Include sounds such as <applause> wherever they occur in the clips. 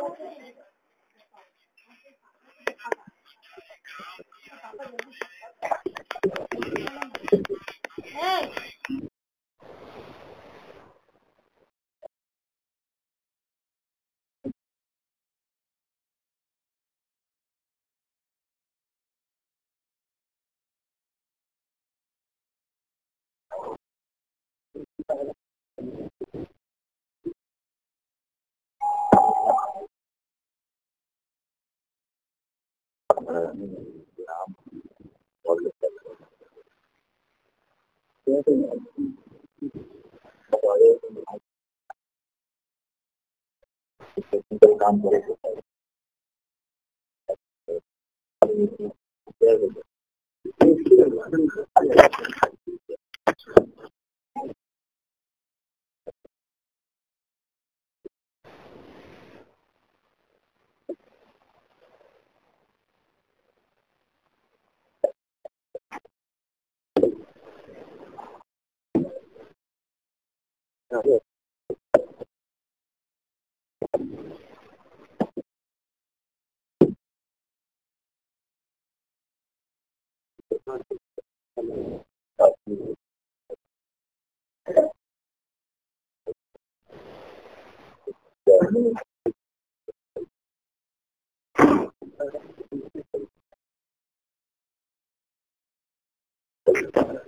Com Um, um, what is it? Thank you. Evet. Thank you.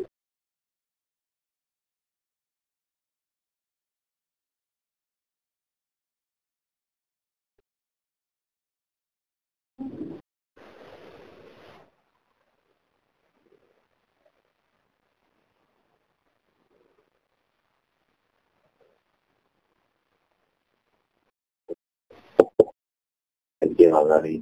رہی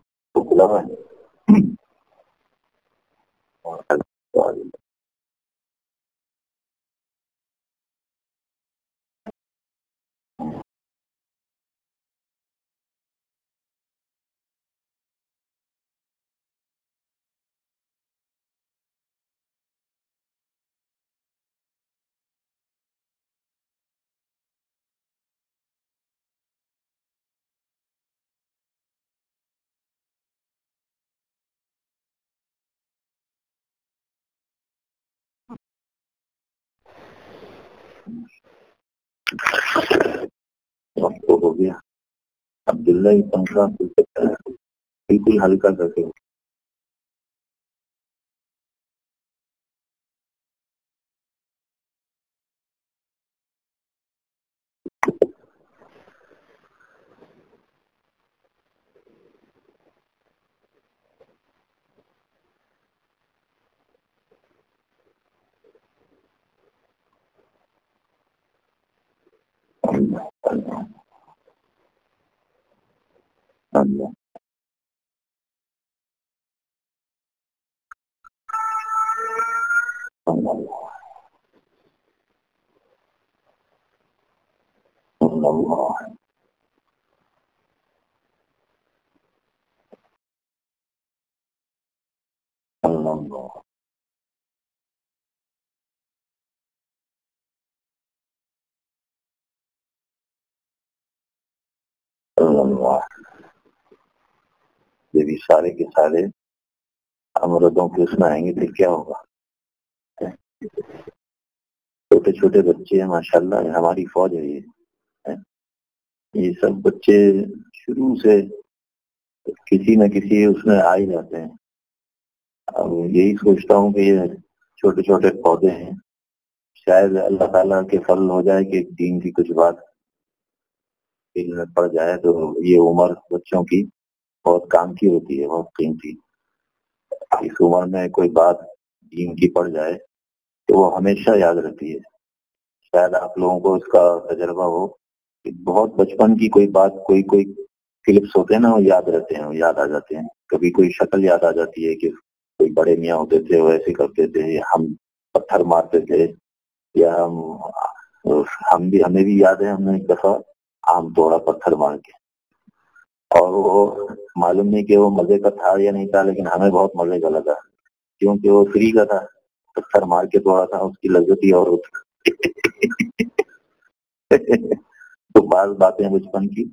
ہو گیا۔ عبداللہ یہ پنکھا بالکل ہلکا کر کے اللہ اللہ یہ بھی سارے کے سارے امردوں کے اس میں آئیں گے پھر کیا ہوگا چھوٹے چھوٹے بچے ہیں ماشاء اللہ ہماری فوج ہے یہ یہ سب بچے شروع سے کسی نہ کسی اس میں آ ہی جاتے ہیں۔ اب یہی سوچتا ہوں کہ یہ چھوٹے چھوٹے پودے ہیں۔ شاید اللہ تعالیٰ کے فضل ہو جائے کہ دین کی کچھ بات میں پڑ جائے تو یہ عمر بچوں کی بہت کام کی ہوتی ہے، بہت قیمتی۔ اس عمر میں کوئی بات دین کی پڑ جائے تو وہ ہمیشہ یاد رہتی ہے۔ شاید آپ لوگوں کو اس کا تجربہ ہو بہت بچپن کی کوئی بات، کوئی کوئی کلپس ہوتے ہیں نا، وہ یاد رہتے ہیں، وہ یاد آ جاتے ہیں۔ کبھی کوئی شکل یاد آ جاتی ہے کہ کوئی بڑے میاں ہوتے تھے، وہ ایسے کرتے تھے، ہم پتھر مارتے تھے، یا ہم ہم بھی، ہمیں بھی یاد ہے، ہم نے ایک دفعہ آم توڑا پتھر مار کے۔ اور وہ معلوم نہیں کہ وہ مزے کا تھا یا نہیں تھا، لیکن ہمیں بہت مزے کا لگا۔ کیونکہ وہ فری کا تھا، پتھر مار کے توڑا تھا، اس کی لذت ہی اور <laughs> تو بعض باتیں بچپن کی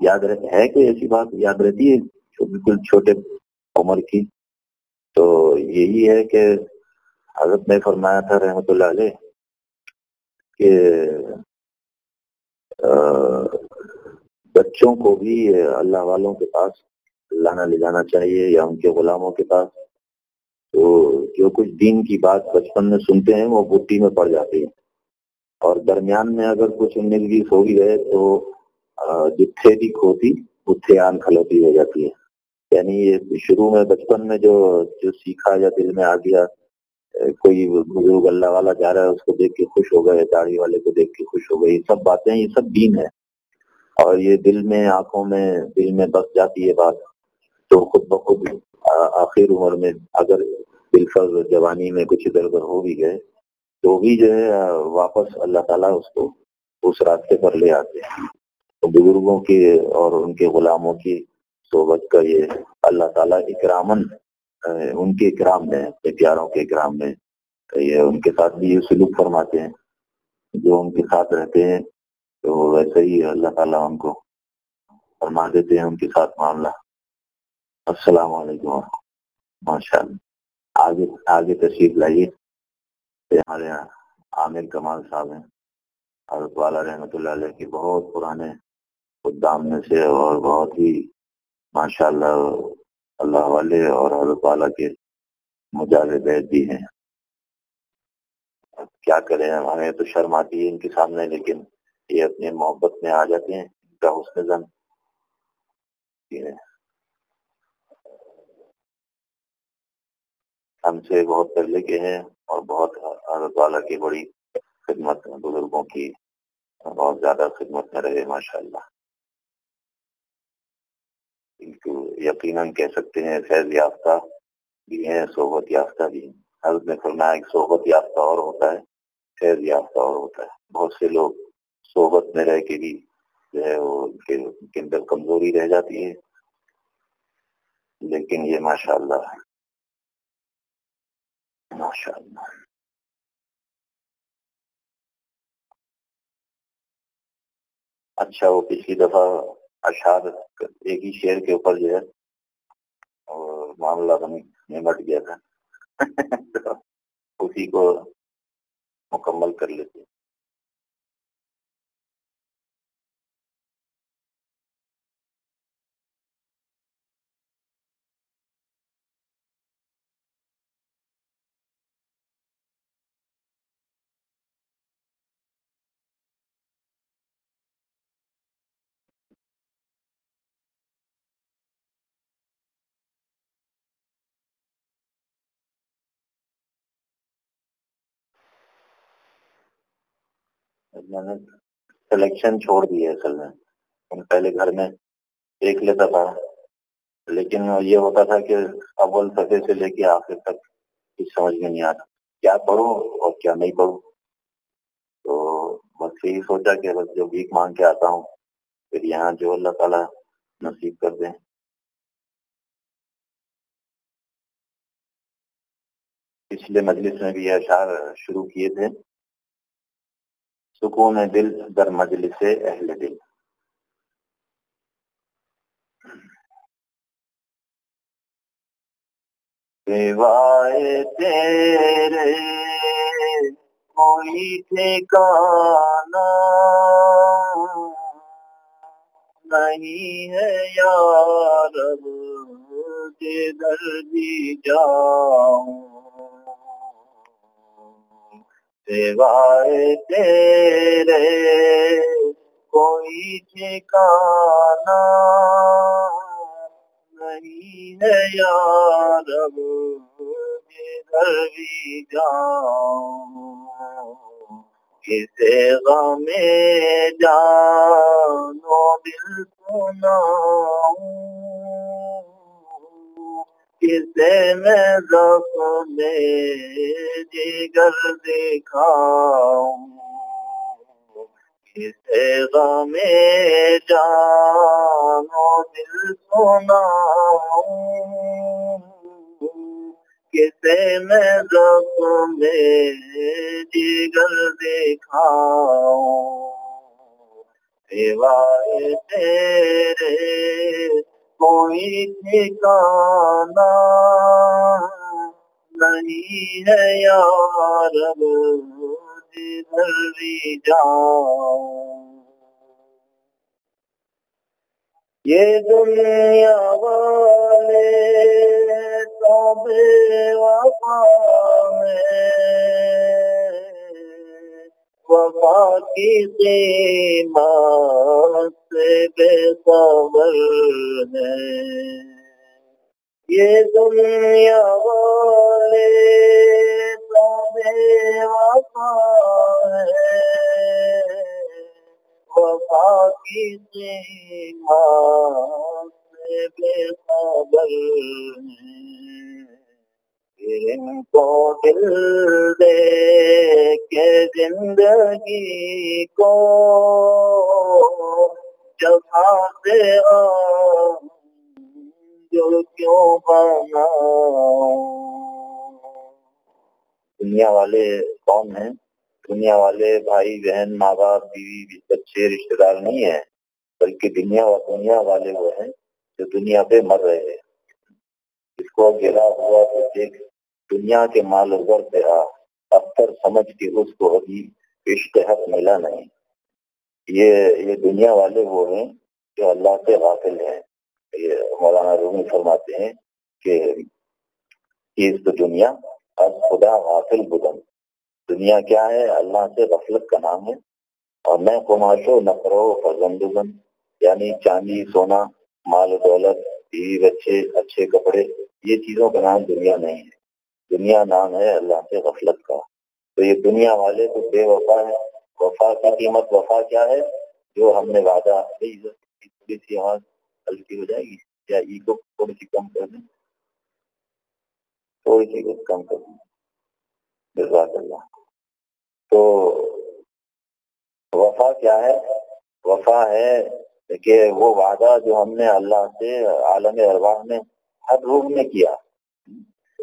یاد رہتا ہے کوئی ایسی بات یاد رہتی ہے بالکل چھوٹے عمر کی؟ تو یہی ہے کہ حضرت نے فرمایا تھا رحمت اللہ علیہ کہ بچوں کو بھی اللہ والوں کے پاس لانا لے جانا چاہیے یا ان کے غلاموں کے پاس۔ تو جو کچھ دین کی بات بچپن میں سنتے ہیں وہ بٹی میں پڑ جاتی ہے اور درمیان میں اگر کچھ مل ہو بھی گئے تو جتھے بھی کھوتی، اتھے آن کھلوتی ہو جاتی ہے۔ یعنی یہ شروع میں بچپن میں جو جو سیکھا یا دل میں آ گیا کوئی بزرگ اللہ والا جا رہا ہے، اس کو دیکھ کے خوش ہو گئے، داڑھی والے کو دیکھ کے خوش ہو گئے، یہ سب باتیں، یہ سب دین ہے۔ اور یہ دل میں، آنکھوں میں، دل میں بس جاتی ہے بات۔ تو خود بخود آخر عمر میں اگر بالفظ جوانی میں کچھ ادھر ادھر ہو بھی گئے تو بھی جو ہے، واپس اللہ تعالیٰ اس کو اس راستے پر لے آتے ہیں۔ تو بزرگوں کی اور ان کے غلاموں کی صحبت کا یہ اللہ تعالیٰ اکرامن ان کے اکرام میں، اپنے پیاروں کے اکرام میں یہ ان کے ساتھ بھی یہ سلوک فرماتے ہیں۔ جو ان کے ساتھ رہتے ہیں، تو ویسے ہی اللہ تعالیٰ ان کو فرما دیتے ہیں، ان کے ساتھ معاملہ۔ السلام علیکم ماشاء اللہ۔ آگے آگے تشریف لائیے۔ ہمارے یہاں عامر کمال صاحب ہیں، حضرت والا رحمۃ اللہ علیہ کے بہت پرانے خدام میں سے اور بہت ہی ماشاء اللہ اللہ والے اور حضرت والا کے مجاز بیت بھی ہیں۔ کیا کریں ہمیں تو شرم آتی ہے ان کے سامنے، لیکن یہ اپنے محبت میں آ جاتے ہیں، ان کا حسن زن۔ ہم سے بہت پہلے کے ہیں اور بہت حضرت والا کی بڑی خدمت بزرگوں کی بہت زیادہ خدمت میں رہے ماشاء اللہ یقیناً کہہ سکتے ہیں فیض یافتہ بھی ہیں، صحبت یافتہ بھی ہیں۔ حضرت نے فرمایا ایک صحبت یافتہ اور ہوتا ہے، فیض یافتہ اور ہوتا ہے۔ بہت سے لوگ صحبت میں رہ کے بھی جو ہے وہ ان کے اندر کمزوری رہ جاتی ہے۔ لیکن یہ ماشاء اللہ ماشاء اللہ اچھا وہ پچھلی دفعہ اشار ایک ہی شعر کے اوپر جو ہے، اور معاملہ نمٹ گیا تھا۔ <laughs> اسی کو مکمل کر لیتے میں نے سلیکشن چھوڑ دی ہے اصل میں۔ پہلے گھر میں دیکھ لیتا تھا۔ لیکن یہ ہوتا تھا کہ اول سطح سے لے کے آخر تک کچھ سمجھ میں نہیں آتا۔ کیا پڑھوں اور کیا نہیں پڑھوں؟ تو بس یہی سوچا کہ بس جو بھیک مانگ کے آتا ہوں، پھر یہاں جو اللہ تعالیٰ نصیب کر دیں پچھلے مجلس میں بھی اشعار شروع کیے تھے۔ سکون دل در مجلس اہل دل۔ سوائے تیرے، کوئی ٹھکانا نہیں ہے یار جدھر بھی جاؤں۔ سوائے تیرے، کوئی ٹھکانا نہیں ہے یار جدھر بھی جاؤں۔ کسے غم جانو، دل سناؤں کسے میں زخم جگر دکھاؤں کسے غم جانو دل سناؤں کسے میں زخم جگر دکھاؤں سوائے تیرے کوئی ٹھکانا نہیں ہے یار جدھر بھی جاؤں یہ دنیا والے تو بے وفا وفا کی قیمت سے بے خبر ہے یہ دنیا والے تو بے وفا ہے۔ وفا کی قیمت سے بے خبر ان کو دل دے کے زندگی کو جفا سے جو کیوں بنا دنیا والے کون ہیں دنیا والے بھائی بہن، ماں باپ بیوی بچے رشتے دار نہیں ہیں بلکہ دنیا و دنیا والے وہ ہیں جو دنیا پہ مر رہے ہیں۔ اس کو گرا ہوا تو دیکھ دنیا کے مال و پہ آ اکثر سمجھ کے اس کو ابھی اشتہق ملا نہیں۔ یہ یہ دنیا والے وہ ہیں جو اللہ سے غافل ہیں۔ یہ مولانا رومی فرماتے ہیں کہ اس دنیا اب خدا غافل بدن۔ دنیا کیا ہے؟ اللہ سے غفلت کا نام ہے۔ اور میں کماشو نقرو فرزند یعنی چاندی، سونا، مال و دولت، بیوی، بچے، اچھے کپڑے، یہ چیزوں کا نام دنیا نہیں ہے۔ دنیا نام ہے اللہ سے غفلت کا۔ تو یہ دنیا والے تو بے وفا ہے وفا کی قیمت، وفا کیا ہے؟ جو ہم نے وعدہ تھوڑی سی آواز ہلکی ہو جائے گی۔ یا ای کو تھوڑی سی کم کر دیں۔ تھوڑی سی کم کر دیں۔ جزاک اللہ۔ تو وفا کیا ہے؟ وفا ہے کہ وہ وعدہ جو ہم نے اللہ سے عالم ارواح میں ہر روح میں کیا۔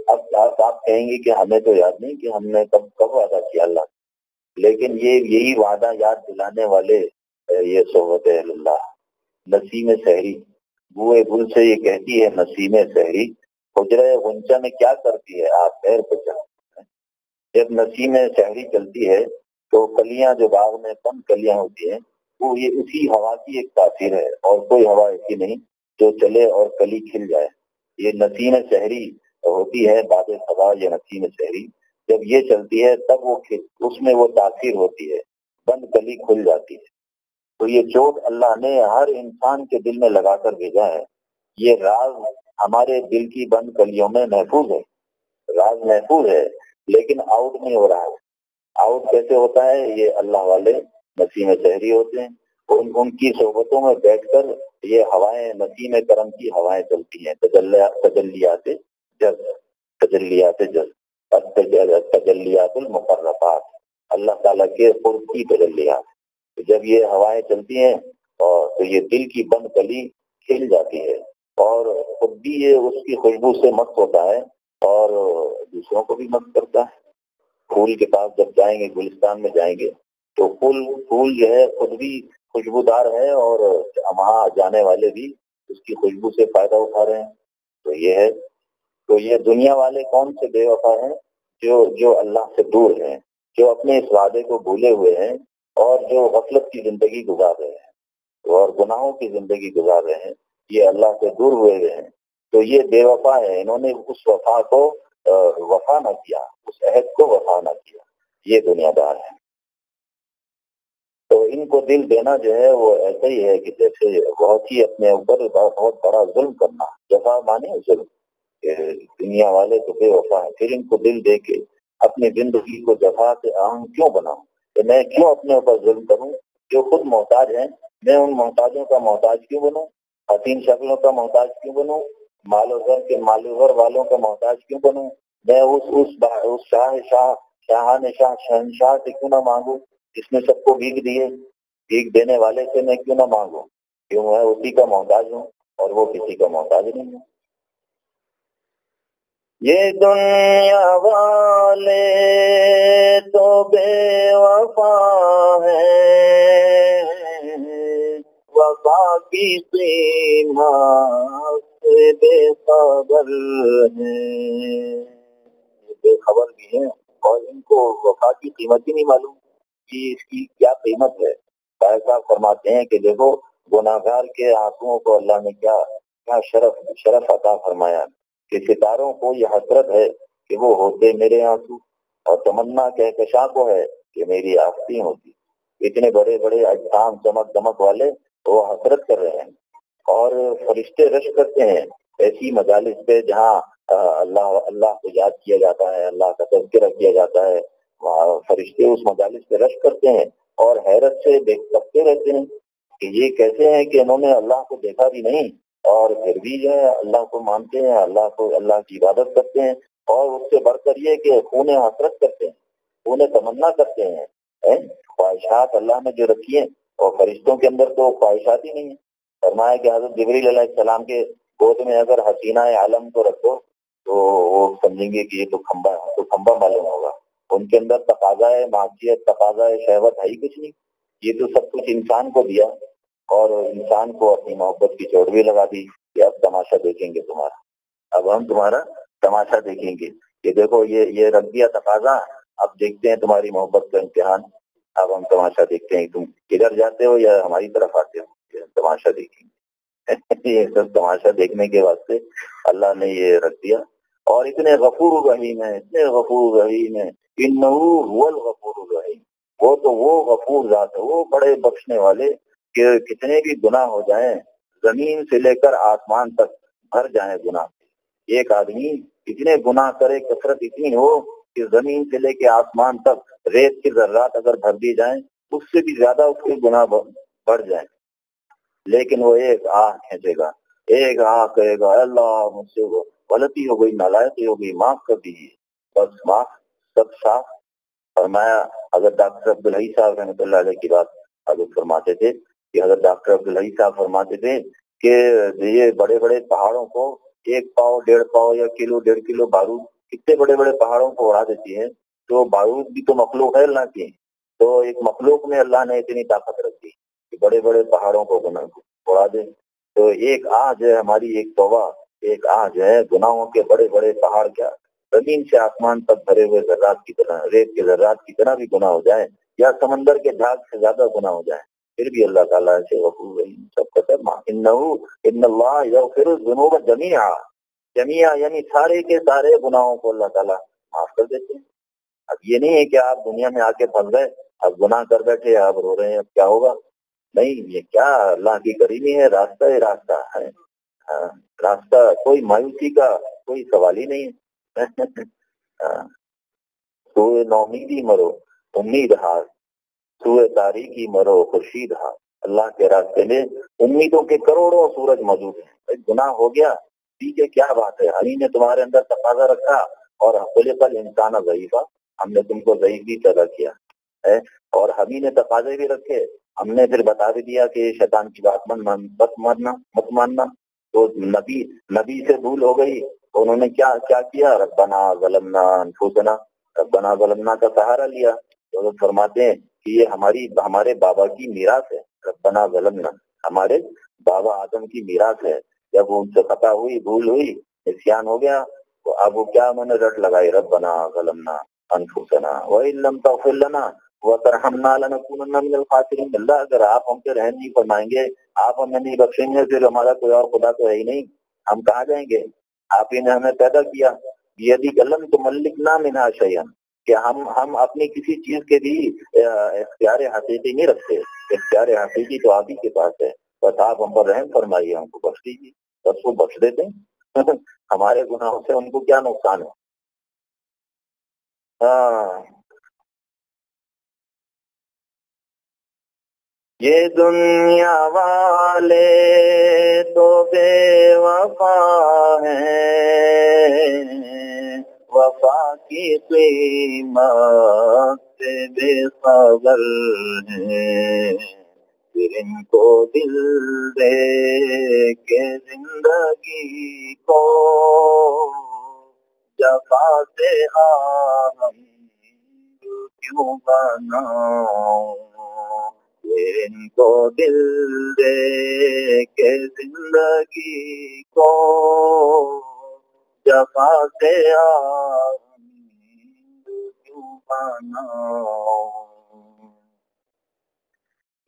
اب آپ کہیں گے کہ ہمیں تو یاد نہیں کہ ہم نے کب کب وعدہ کیا اللہ لیکن یہ یہی وعدہ یاد دلانے والے یہ صحبت اللہ، نسیم سحری۔ بوئے گل سے یہ کہتی ہے، نسیم سحری، حجرہ غنچہ میں کیا کرتی ہے؟ آپ پیر بچا جب نسیم سحری چلتی ہے تو کلیاں جو باغ میں کم کلیاں ہوتی ہیں، وہ یہ اسی ہوا کی ایک تاثیر ہے۔ اور کوئی ہوا ایسی نہیں جو چلے اور کلی کھل جائے۔ یہ نسیم شہری ہوتی ہے باد سبا یا نسیم شہری۔ جب یہ چلتی ہے، تب وہ اس میں وہ تاثیر ہوتی ہے، بند کلی کھل جاتی ہے۔ تو یہ چوٹ اللہ نے ہر انسان کے دل میں لگا کر بھیجا ہے۔ یہ راز ہمارے دل کی بند کلیوں میں محفوظ ہے۔ راز محفوظ ہے، لیکن آؤٹ نہیں ہو رہا ہے۔ آؤٹ کیسے ہوتا ہے؟ یہ اللہ والے نسیم شہری ہوتے ہیں۔ ان ان کی صحبتوں میں بیٹھ کر یہ ہوائیں، نسیم کرم کی ہوائیں چلتی ہیں تجلیات۔ جز تجلیات جز تجلیات المقرفات اللہ تعالیٰ کے خود کی تجلیات۔ جب یہ ہوائیں چلتی ہیں اور تو یہ دل کی بند کلی کھل جاتی ہے اور خود بھی یہ اس کی خوشبو سے مست ہوتا ہے اور دوسروں کو بھی مست کرتا ہے۔ پھول کے پاس جب جائیں گے، گلستان میں جائیں گے، تو پھول پھول جو ہے خود بھی خوشبودار ہے اور وہاں جانے والے بھی اس کی خوشبو سے فائدہ اٹھا رہے ہیں۔ تو یہ ہے تو یہ دنیا والے کون سے بے وفا ہیں جو جو اللہ سے دور ہیں، جو اپنے اس وعدے کو بھولے ہوئے ہیں اور جو غفلت کی زندگی گزار رہے ہیں اور گناہوں کی زندگی گزار رہے ہیں، یہ اللہ سے دور ہوئے ہوئے ہیں. تو یہ بے وفا ہے، انہوں نے اس وفا کو وفا نہ کیا، اس عہد کو وفا نہ کیا، یہ دنیا دار ہے تو ان کو دل دینا جو ہے وہ ایسا ہی ہے کہ جیسے بہت ہی اپنے اوپر بہت بڑا ظلم کرنا، جفا مانے ظلم. دنیا والے تو بے وفا ہے پھر ان کو دل دے کے اپنی زندگی کو جفا سے اہم کیوں بناؤں؟ کہ میں کیوں اپنے اوپر ظلم کروں؟ جو خود محتاج ہیں، میں ان محتاجوں کا محتاج کیوں بنوں؟ حسین شکلوں کا محتاج کیوں بنوں؟ مال و گھر کے مال و گھر والوں کا محتاج کیوں بنوں؟ میں اس اس اس شاہ شاہ شاہ شاہ، شہنشاہ سے کیوں نہ مانگوں؟ جس نے سب کو بھیگ دیے، بھیگ دینے والے سے میں کیوں نہ مانگوں؟ کیوں میں اسی کا محتاج ہوں اور وہ کسی کا محتاج نہیں ہے؟ یہ دنیا والے تو بے وفا ہے۔ وفا کی قیمت بے خبر ہیں بے خبر بھی ہیں اور ان کو وفا کی قیمت ہی نہیں معلوم کہ اس کی کیا قیمت ہے۔ ایسا فرماتے ہیں کہ دیکھو گناگار کے آنسو کو اللہ نے کیا کیا شرف شرف عطا فرمایا۔ کہ ستاروں کو یہ حسرت ہے کہ وہ ہوتے میرے آنسو اور تمنا کہکشاں کو ہے کہ میری آفتی ہوتی۔ اتنے بڑے بڑے اجسام چمک دمک والے وہ حسرت کر رہے ہیں اور فرشتے رش کرتے ہیں۔ ایسی مجالس پہ جہاں اللہ اللہ کو یاد کیا جاتا ہے، اللہ کا تذکرہ کیا جاتا ہے فرشتے اس مجالس پہ رش کرتے ہیں اور حیرت سے دیکھ سکتے رہتے ہیں کہ یہ کیسے ہیں کہ انہوں نے اللہ کو دیکھا بھی نہیں۔ اور پھر بھی جو ہے اللہ کو مانتے ہیں، اللہ کو، اللہ کی عبادت کرتے ہیں اور اس سے بڑھ کر یہ کہ خون حسرت کرتے ہیں، خون تمنا کرتے ہیں۔ خواہشات اللہ نے جو رکھی ہیں اور فرشتوں کے اندر تو خواہشات ہی نہیں ہیں۔ فرمایا کہ حضرت جبریل علیہ السلام کے گود میں اگر حسینہ عالم کو رکھو تو وہ سمجھیں گے کہ یہ تو کھمبا تو کھمبا معلوم ہوگا۔ ان کے اندر تقاضا ہے، معاشیت، تقاضا ہے، شہوت ہے ہی کچھ نہیں۔ یہ تو سب کچھ انسان کو دیا۔ اور انسان کو اپنی محبت کی چوٹ بھی لگا دی کہ اب تماشا دیکھیں گے تمہارا۔ اب ہم تمہارا تماشا دیکھیں گے۔ کہ دیکھو، یہ یہ رکھ دیا تقاضا۔ اب دیکھتے ہیں تمہاری محبت کا امتحان۔ اب ہم تماشا دیکھتے ہیں۔ تم کدھر جاتے ہو یا ہماری طرف آتے ہو؟ تماشا دیکھیں گے۔ <laughs> یہ سب تماشا دیکھنے کے واسطے اللہ نے یہ رکھ دیا۔ اور اتنے غفور رحیم ہیں، اتنے غفور رحیم ہیں۔ الغفور الرحیم۔ وہ تو وہ غفور ذات ہے، وہ بڑے بخشنے والے کہ کتنے بھی گناہ ہو جائیں، زمین سے لے کر آسمان تک بھر جائیں گناہ۔ ایک آدمی اتنے گناہ کرے، کثرت اتنی ہو کہ زمین سے لے کے آسمان تک ریت کی ذرات اگر بھر دی جائیں، اس سے بھی زیادہ اس کے گناہ بڑھ جائیں۔ لیکن وہ ایک آہ کھینچے گا۔ ایک آہ کہے گا، اللہ مجھ سے وہ غلطی ہو گئی، نالائقی ہو گئی، معاف کر دیجیے بس معاف، سب صاف۔ فرمایا، اگر ڈاکٹر عبدالحی صاحب رحمۃ اللہ علیہ کی بات حضرت فرماتے تھے کہ حضرت ڈاکٹر عبدالحی صاحب فرماتے تھے کہ یہ بڑے بڑے پہاڑوں کو ایک پاؤ ڈیڑھ پاؤ یا کلو ڈیڑھ کلو بارود اتنے بڑے بڑے پہاڑوں کو اڑا دیتی ہے تو بارود بھی تو مخلوق ہے اللہ کی۔ تو ایک مخلوق میں اللہ نے اتنی طاقت رکھی کہ بڑے بڑے پہاڑوں کو اڑا دے۔ تو ایک آج ہے ہماری ایک توبہ، ایک آج ہے گناہوں کے بڑے بڑے پہاڑ کیا۔ زمین سے آسمان تک بھرے ہوئے ذرات کی طرح، ریت کے ذرات کی طرح بھی گناہ ہو جائے یا سمندر کے جھاگ سے زیادہ گناہ ہو جائے پھر بھی اللہ تعالیٰ سے سب کا ان اللہ پھر جنوب جمیا جمیا یعنی سارے کے سارے گناہوں کو اللہ تعالیٰ معاف کر دیتے ہیں۔ اب یہ نہیں ہے کہ آپ دنیا میں آ کے پھنس گئے اب گناہ کر بیٹھے آپ رو رہے ہیں اب کیا ہوگا؟ نہیں یہ کیا اللہ کی کریمی ہے؟ راستہ ہی راستہ ہے۔ ہاں، راستہ کوئی مایوسی کا کوئی سوال ہی نہیں ہے۔ ہاں، نومیدی مرو امید ہار۔ سوئے تاریخی مرو خورشید ہا۔ اللہ کے راستے میں امیدوں کے کروڑوں سورج موجود ہیں۔ گناہ ہو گیا۔ ٹھیک ہے، کیا بات ہے؟ ہری نے تمہارے اندر تقاضا رکھا اور پل انسان ضعیفہ ہاں۔ ہم نے تم کو ضعیف بھی پیدا کیا ہے اور ہمیں نے تقاضے بھی رکھے۔ ہم نے پھر بتا بھی دیا کہ شیطان کی بات مت ماننا مت ماننا۔ تو نبی نبی سے بھول ہو گئی تو انہوں نے کیا کیا کیا؟ ربنا ظلمنا انفسنا۔ ربنا ظلمنا کا سہارا لیا۔ تو فرماتے ہیں کہ یہ ہماری، ہمارے بابا کی میراث ہے، ربنا ظلمنا۔ ہمارے بابا آدم کی میراث ہے۔ جب ان سے خطا ہوئی، بھول ہوئی، نسیان ہو گیا، تو اب وہ کیا میں نے رٹ لگائی؟ ربنا ظلمنا انفسنا وَإِن لَمْ تَغْفِرْ لَنَا وَتَرْحَمْنَا لَنَكُونَنَّ مِنَ الْخَاسِرِينَ اللہ، اگر آپ ہم پہ رحم نہیں فرمائیں گے، آپ ہمیں نہیں بخشیں گے، پھر ہمارا کوئی اور خدا تو ہے ہی نہیں۔ ہم کہاں جائیں گے؟ آپ ہی نے ہمیں پیدا کیا۔ یدی غلم تو ملک نہ شیئن کہ ہم ہم اپنی کسی چیز کے بھی اختیار حقیقی نہیں رکھتے۔ اختیار حقیقی تو آپ ہی کے پاس ہے۔ بس آپ ہم پر رحم فرمائیے، ہم کو بخش دیجیے۔ بس وہ بخش دیتے <laughs> ہمارے گناہوں سے ان کو کیا نقصان ہے؟ یہ دنیا والے تو بے وفا ہیں۔ وفا کی قیمت بے خبر ہے۔ پھر ان کو دل دے کے زندگی کو جفا سے ہم کیوں بناؤ ان کو دل دے کے زندگی کو جفا سے کیوں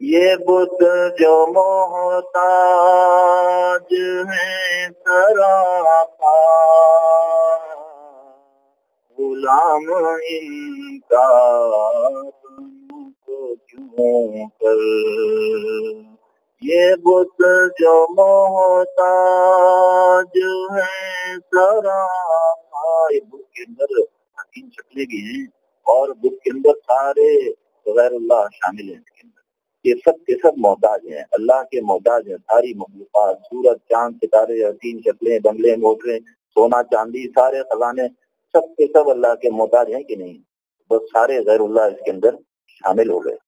یہ بت جو محتاج ہے سراپا غلام ان کا کیوں کر؟ یہ بت جو محتاج ہے سراپا یہ بت کے اندر تین شکلیں بھی ہیں اور بت کے اندر سارے غیر اللہ شامل ہیں۔ یہ سب کے سب محتاج ہیں۔ اللہ کے محتاج ہیں ساری مخلوقات، سورج، چاند، ستارے تین شکلیں، بنگلے موٹریں سونا، چاندی، سارے خزانے سب کے سب اللہ کے محتاج ہیں کہ نہیں؟ بس سارے غیر اللہ اس کے اندر شامل ہو گئے۔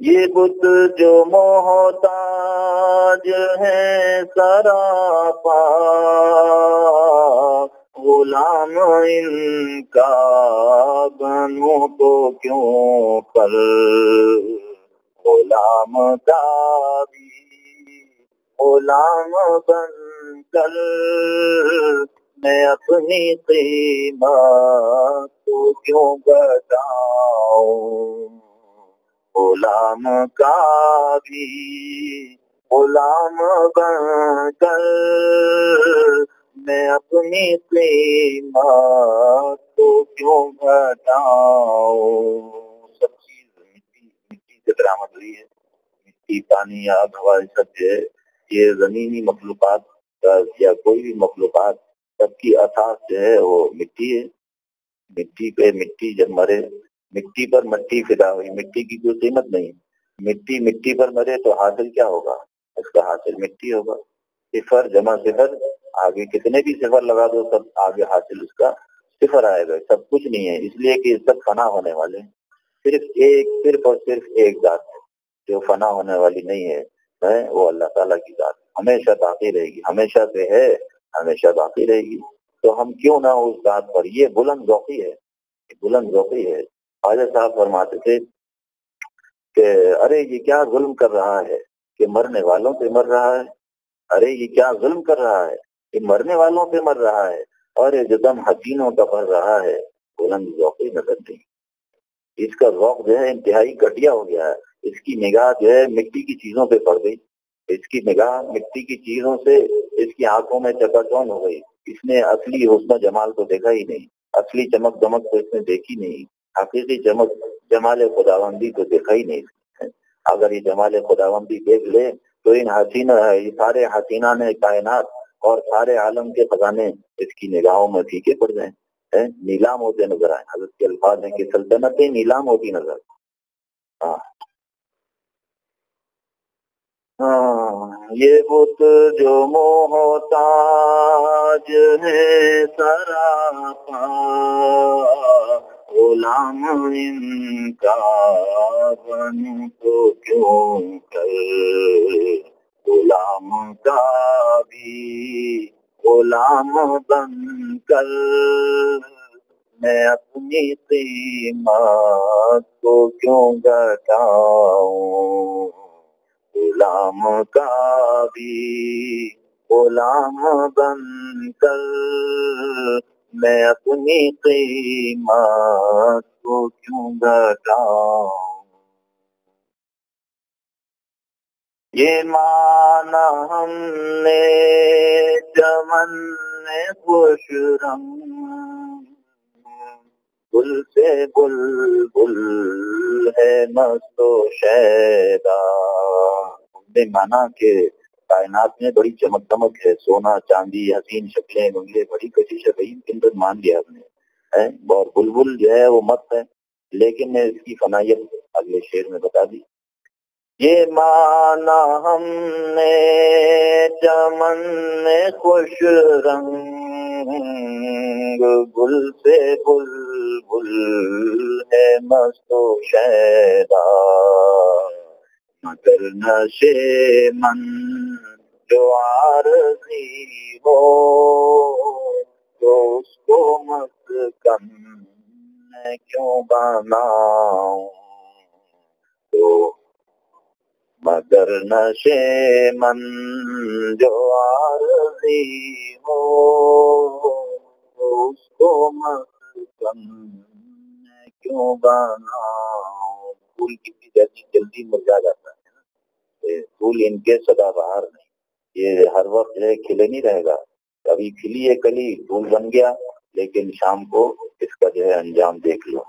یہ بت جو محتاج ہے سراپا، غلام ان کا بنو تو کیوں کر غلام کا بھی غلام بن کر میں اپنی قیمت تو کیوں بتاؤں؟ غلام کا بھی، غلام بن کر میں اپنی قیمت تو کیوں بتاؤں؟ سے برآمد ہوئی ہے۔ مٹی، پانی، آگ ہوا سب جو ہے، یہ زمینی مخلوقات یا کوئی بھی مخلوقات سب کی اثاث جو ہے وہ مٹی ہے۔ مٹی پہ مٹی جب مرے مٹی پر مٹی فدا ہوئی، مٹی کی کوئی قیمت نہیں۔ مٹی مٹی پر مرے تو حاصل کیا ہوگا؟ اس کا حاصل مٹی ہوگا۔ صفر جمع صفر، آگے کتنے بھی صفر لگا دو، سب آگے حاصل اس کا صفر آئے گا۔ سب کچھ نہیں ہے، اس لیے کہ سب فنا ہونے والے ہیں۔ صرف ایک، صرف اور صرف ایک ذات ہے۔ جو فنا ہونے والی نہیں ہے وہ اللہ تعالیٰ کی ذات۔ ہمیشہ باقی رہے گی، ہمیشہ سے ہے، ہمیشہ باقی رہے گی۔ تو ہم کیوں نہ اس ذات پر یہ بلند ذوقی ہے بلند ذوقی ہے۔ خواجہ صاحب فرماتے تھے کہ ارے یہ کیا ظلم کر رہا ہے کہ مرنے والوں پہ مر رہا ہے؟ ارے یہ کیا ظلم کر رہا ہے کہ مرنے والوں پہ مر رہا ہے؟ اور یہ جو دم حسینوں کا پڑ رہا ہے، بلند ذوقی نظر نہیں۔ اس کا ذوق جو ہے انتہائی گٹیا ہو گیا ہے۔ اس کی نگاہ جو ہے مٹی کی چیزوں پہ پڑ گئی۔ اس کی نگاہ مٹی کی چیزوں سے اس کی آنکھوں میں چکا چون ہو گئی۔ اس نے اصلی حسن جمال کو دیکھا ہی نہیں۔ اصلی چمک دمک تو اس نے دیکھی نہیں۔ حقیقی چمک جمال خداوندی تو دیکھا ہی نہیں اگر یہ جمال خداوندی دیکھ لے تو ان حسین سارے حسینہ نے کائنات اور سارے عالم کے خزانے اس کی نگاہوں میں پھیکے پڑ جائیں۔ نیلام ہوتے نظر آئے حضرت کے الفاظ ہیں کہ سلطنتیں نیلام ہوتی نظر۔ ہاں۔, ہاں یہ بت جو محتاج ہے سراپا۔ غلام ان کا بن تو کیوں کر؟ غلام کا بھی غلام بن کر۔ میں اپنی قیمت کو کیوں گٹاؤں غلام کا بھی غلام بن کر۔ میں اپنی قیمت کو کیوں گٹاؤں یہ مانا ہم نے چمن خوش رنگ گل سے بل بل ہے مست و شیدا نے مانا کہ کائنات میں بڑی چمک دمک ہے، سونا، چاندی، حسین، شکلیں بنگلے بڑی کشش ہے کے اندر مان لیا آپ نے۔ اور بلبل جو ہے وہ مت ہے۔ لیکن میں اس کی فنائیت اگلے شعر میں بتا دی۔ یہ مانا ہم نے چمن خوش رنگ، گل سے بل بل ہے مست و مگر نشے من جو عارضی ہو تو اس کو مت کم میں کیوں بناؤں تو ہر نشے من جو عارضی ہو اس کو مسکن کیوں بنا پھول کسی جلدی جلدی مرجا جاتا ہے پھول ان کے سدا بہار نہیں۔ یہ ہر وقت جو ہے کھلے نہیں رہے گا۔ کبھی کھلی ہے کلی پھول بن گیا، لیکن شام کو اس کا جو ہے انجام دیکھ لو۔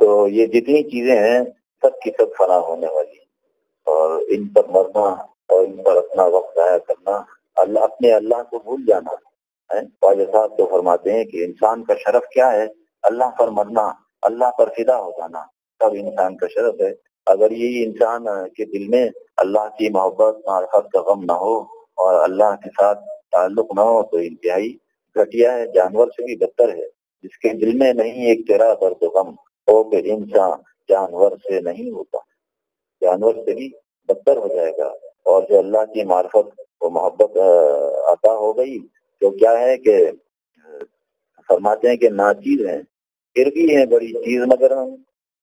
تو یہ جتنی چیزیں ہیں، سب کی سب فنا ہونے والی۔ اور ان پر مرنا اور ان پر اپنا وقت ضائع کرنا، اللہ اپنے اللہ کو بھول جانا۔ خواجہ صاحب تو فرماتے ہیں کہ انسان کا شرف کیا ہے؟ اللہ پر مرنا، اللہ پر فدا ہو جانا۔ تب انسان کا شرف ہے۔ اگر یہی انسان کے دل میں اللہ کی محبت معرفت کا غم نہ ہو اور اللہ کے ساتھ تعلق نہ ہو تو انتہائی گھٹیا ہے، جانور سے بھی بہتر ہے۔ جس کے دل میں نہیں ایک تیرا درد غم ہو کہ انسان جانور سے نہیں ہوتا۔ جانور سے بھی بدتر ہو جائے گا۔ اور جو اللہ کی معرفت و محبت عطا ہو گئی، تو کیا ہے کہ فرماتے ہیں کہ ناچیز ہیں۔ پھر بھی ہیں بڑی چیز، مگر ہم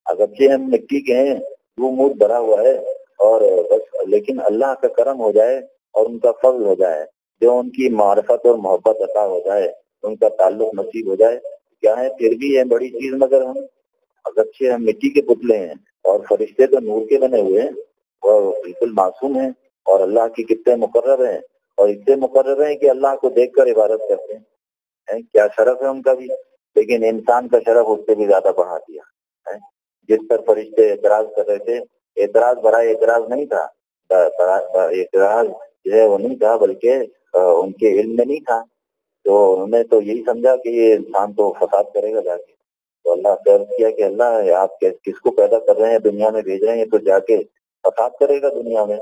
اگرچہ ہم مٹی کے ہیں، وہ منہ بھرا ہوا ہے اور بس، لیکن اللہ کا کرم ہو جائے اور ان کا فضل ہو جائے، جو ان کی معرفت اور محبت عطا ہو جائے، ان کا تعلق نصیب ہو جائے، کیا ہے؟ پھر بھی ہے بڑی چیز مگر ہم اگرچہ ہم مٹی کے پتلے ہیں اور فرشتے تو نور کے بنے ہوئے ہیں اور بالکل معصوم ہیں اور اللہ کی کتنے مقرر ہیں اور اتنے مقرر ہیں کہ اللہ کو دیکھ کر عبادت کرتے ہیں؟ کیا شرف ہے ان کا بھی؟ لیکن انسان کا شرف اس سے بھی زیادہ بڑھا دیا۔ جس پر فرشتے اعتراض کر رہے تھے، اعتراض برائے اعتراض نہیں تھا۔ اعتراض جو ہے وہ نہیں تھا، بلکہ ان کے علم میں نہیں تھا۔ تو انہوں نے تو یہی سمجھا کہ یہ انسان تو فساد کرے گا جا کے۔ تو اللہ سے کیا کہ اللہ، آپ کس کو پیدا کر رہے ہیں، دنیا میں بھیج رہے ہیں، تو جا کے فساد کرے گا دنیا میں۔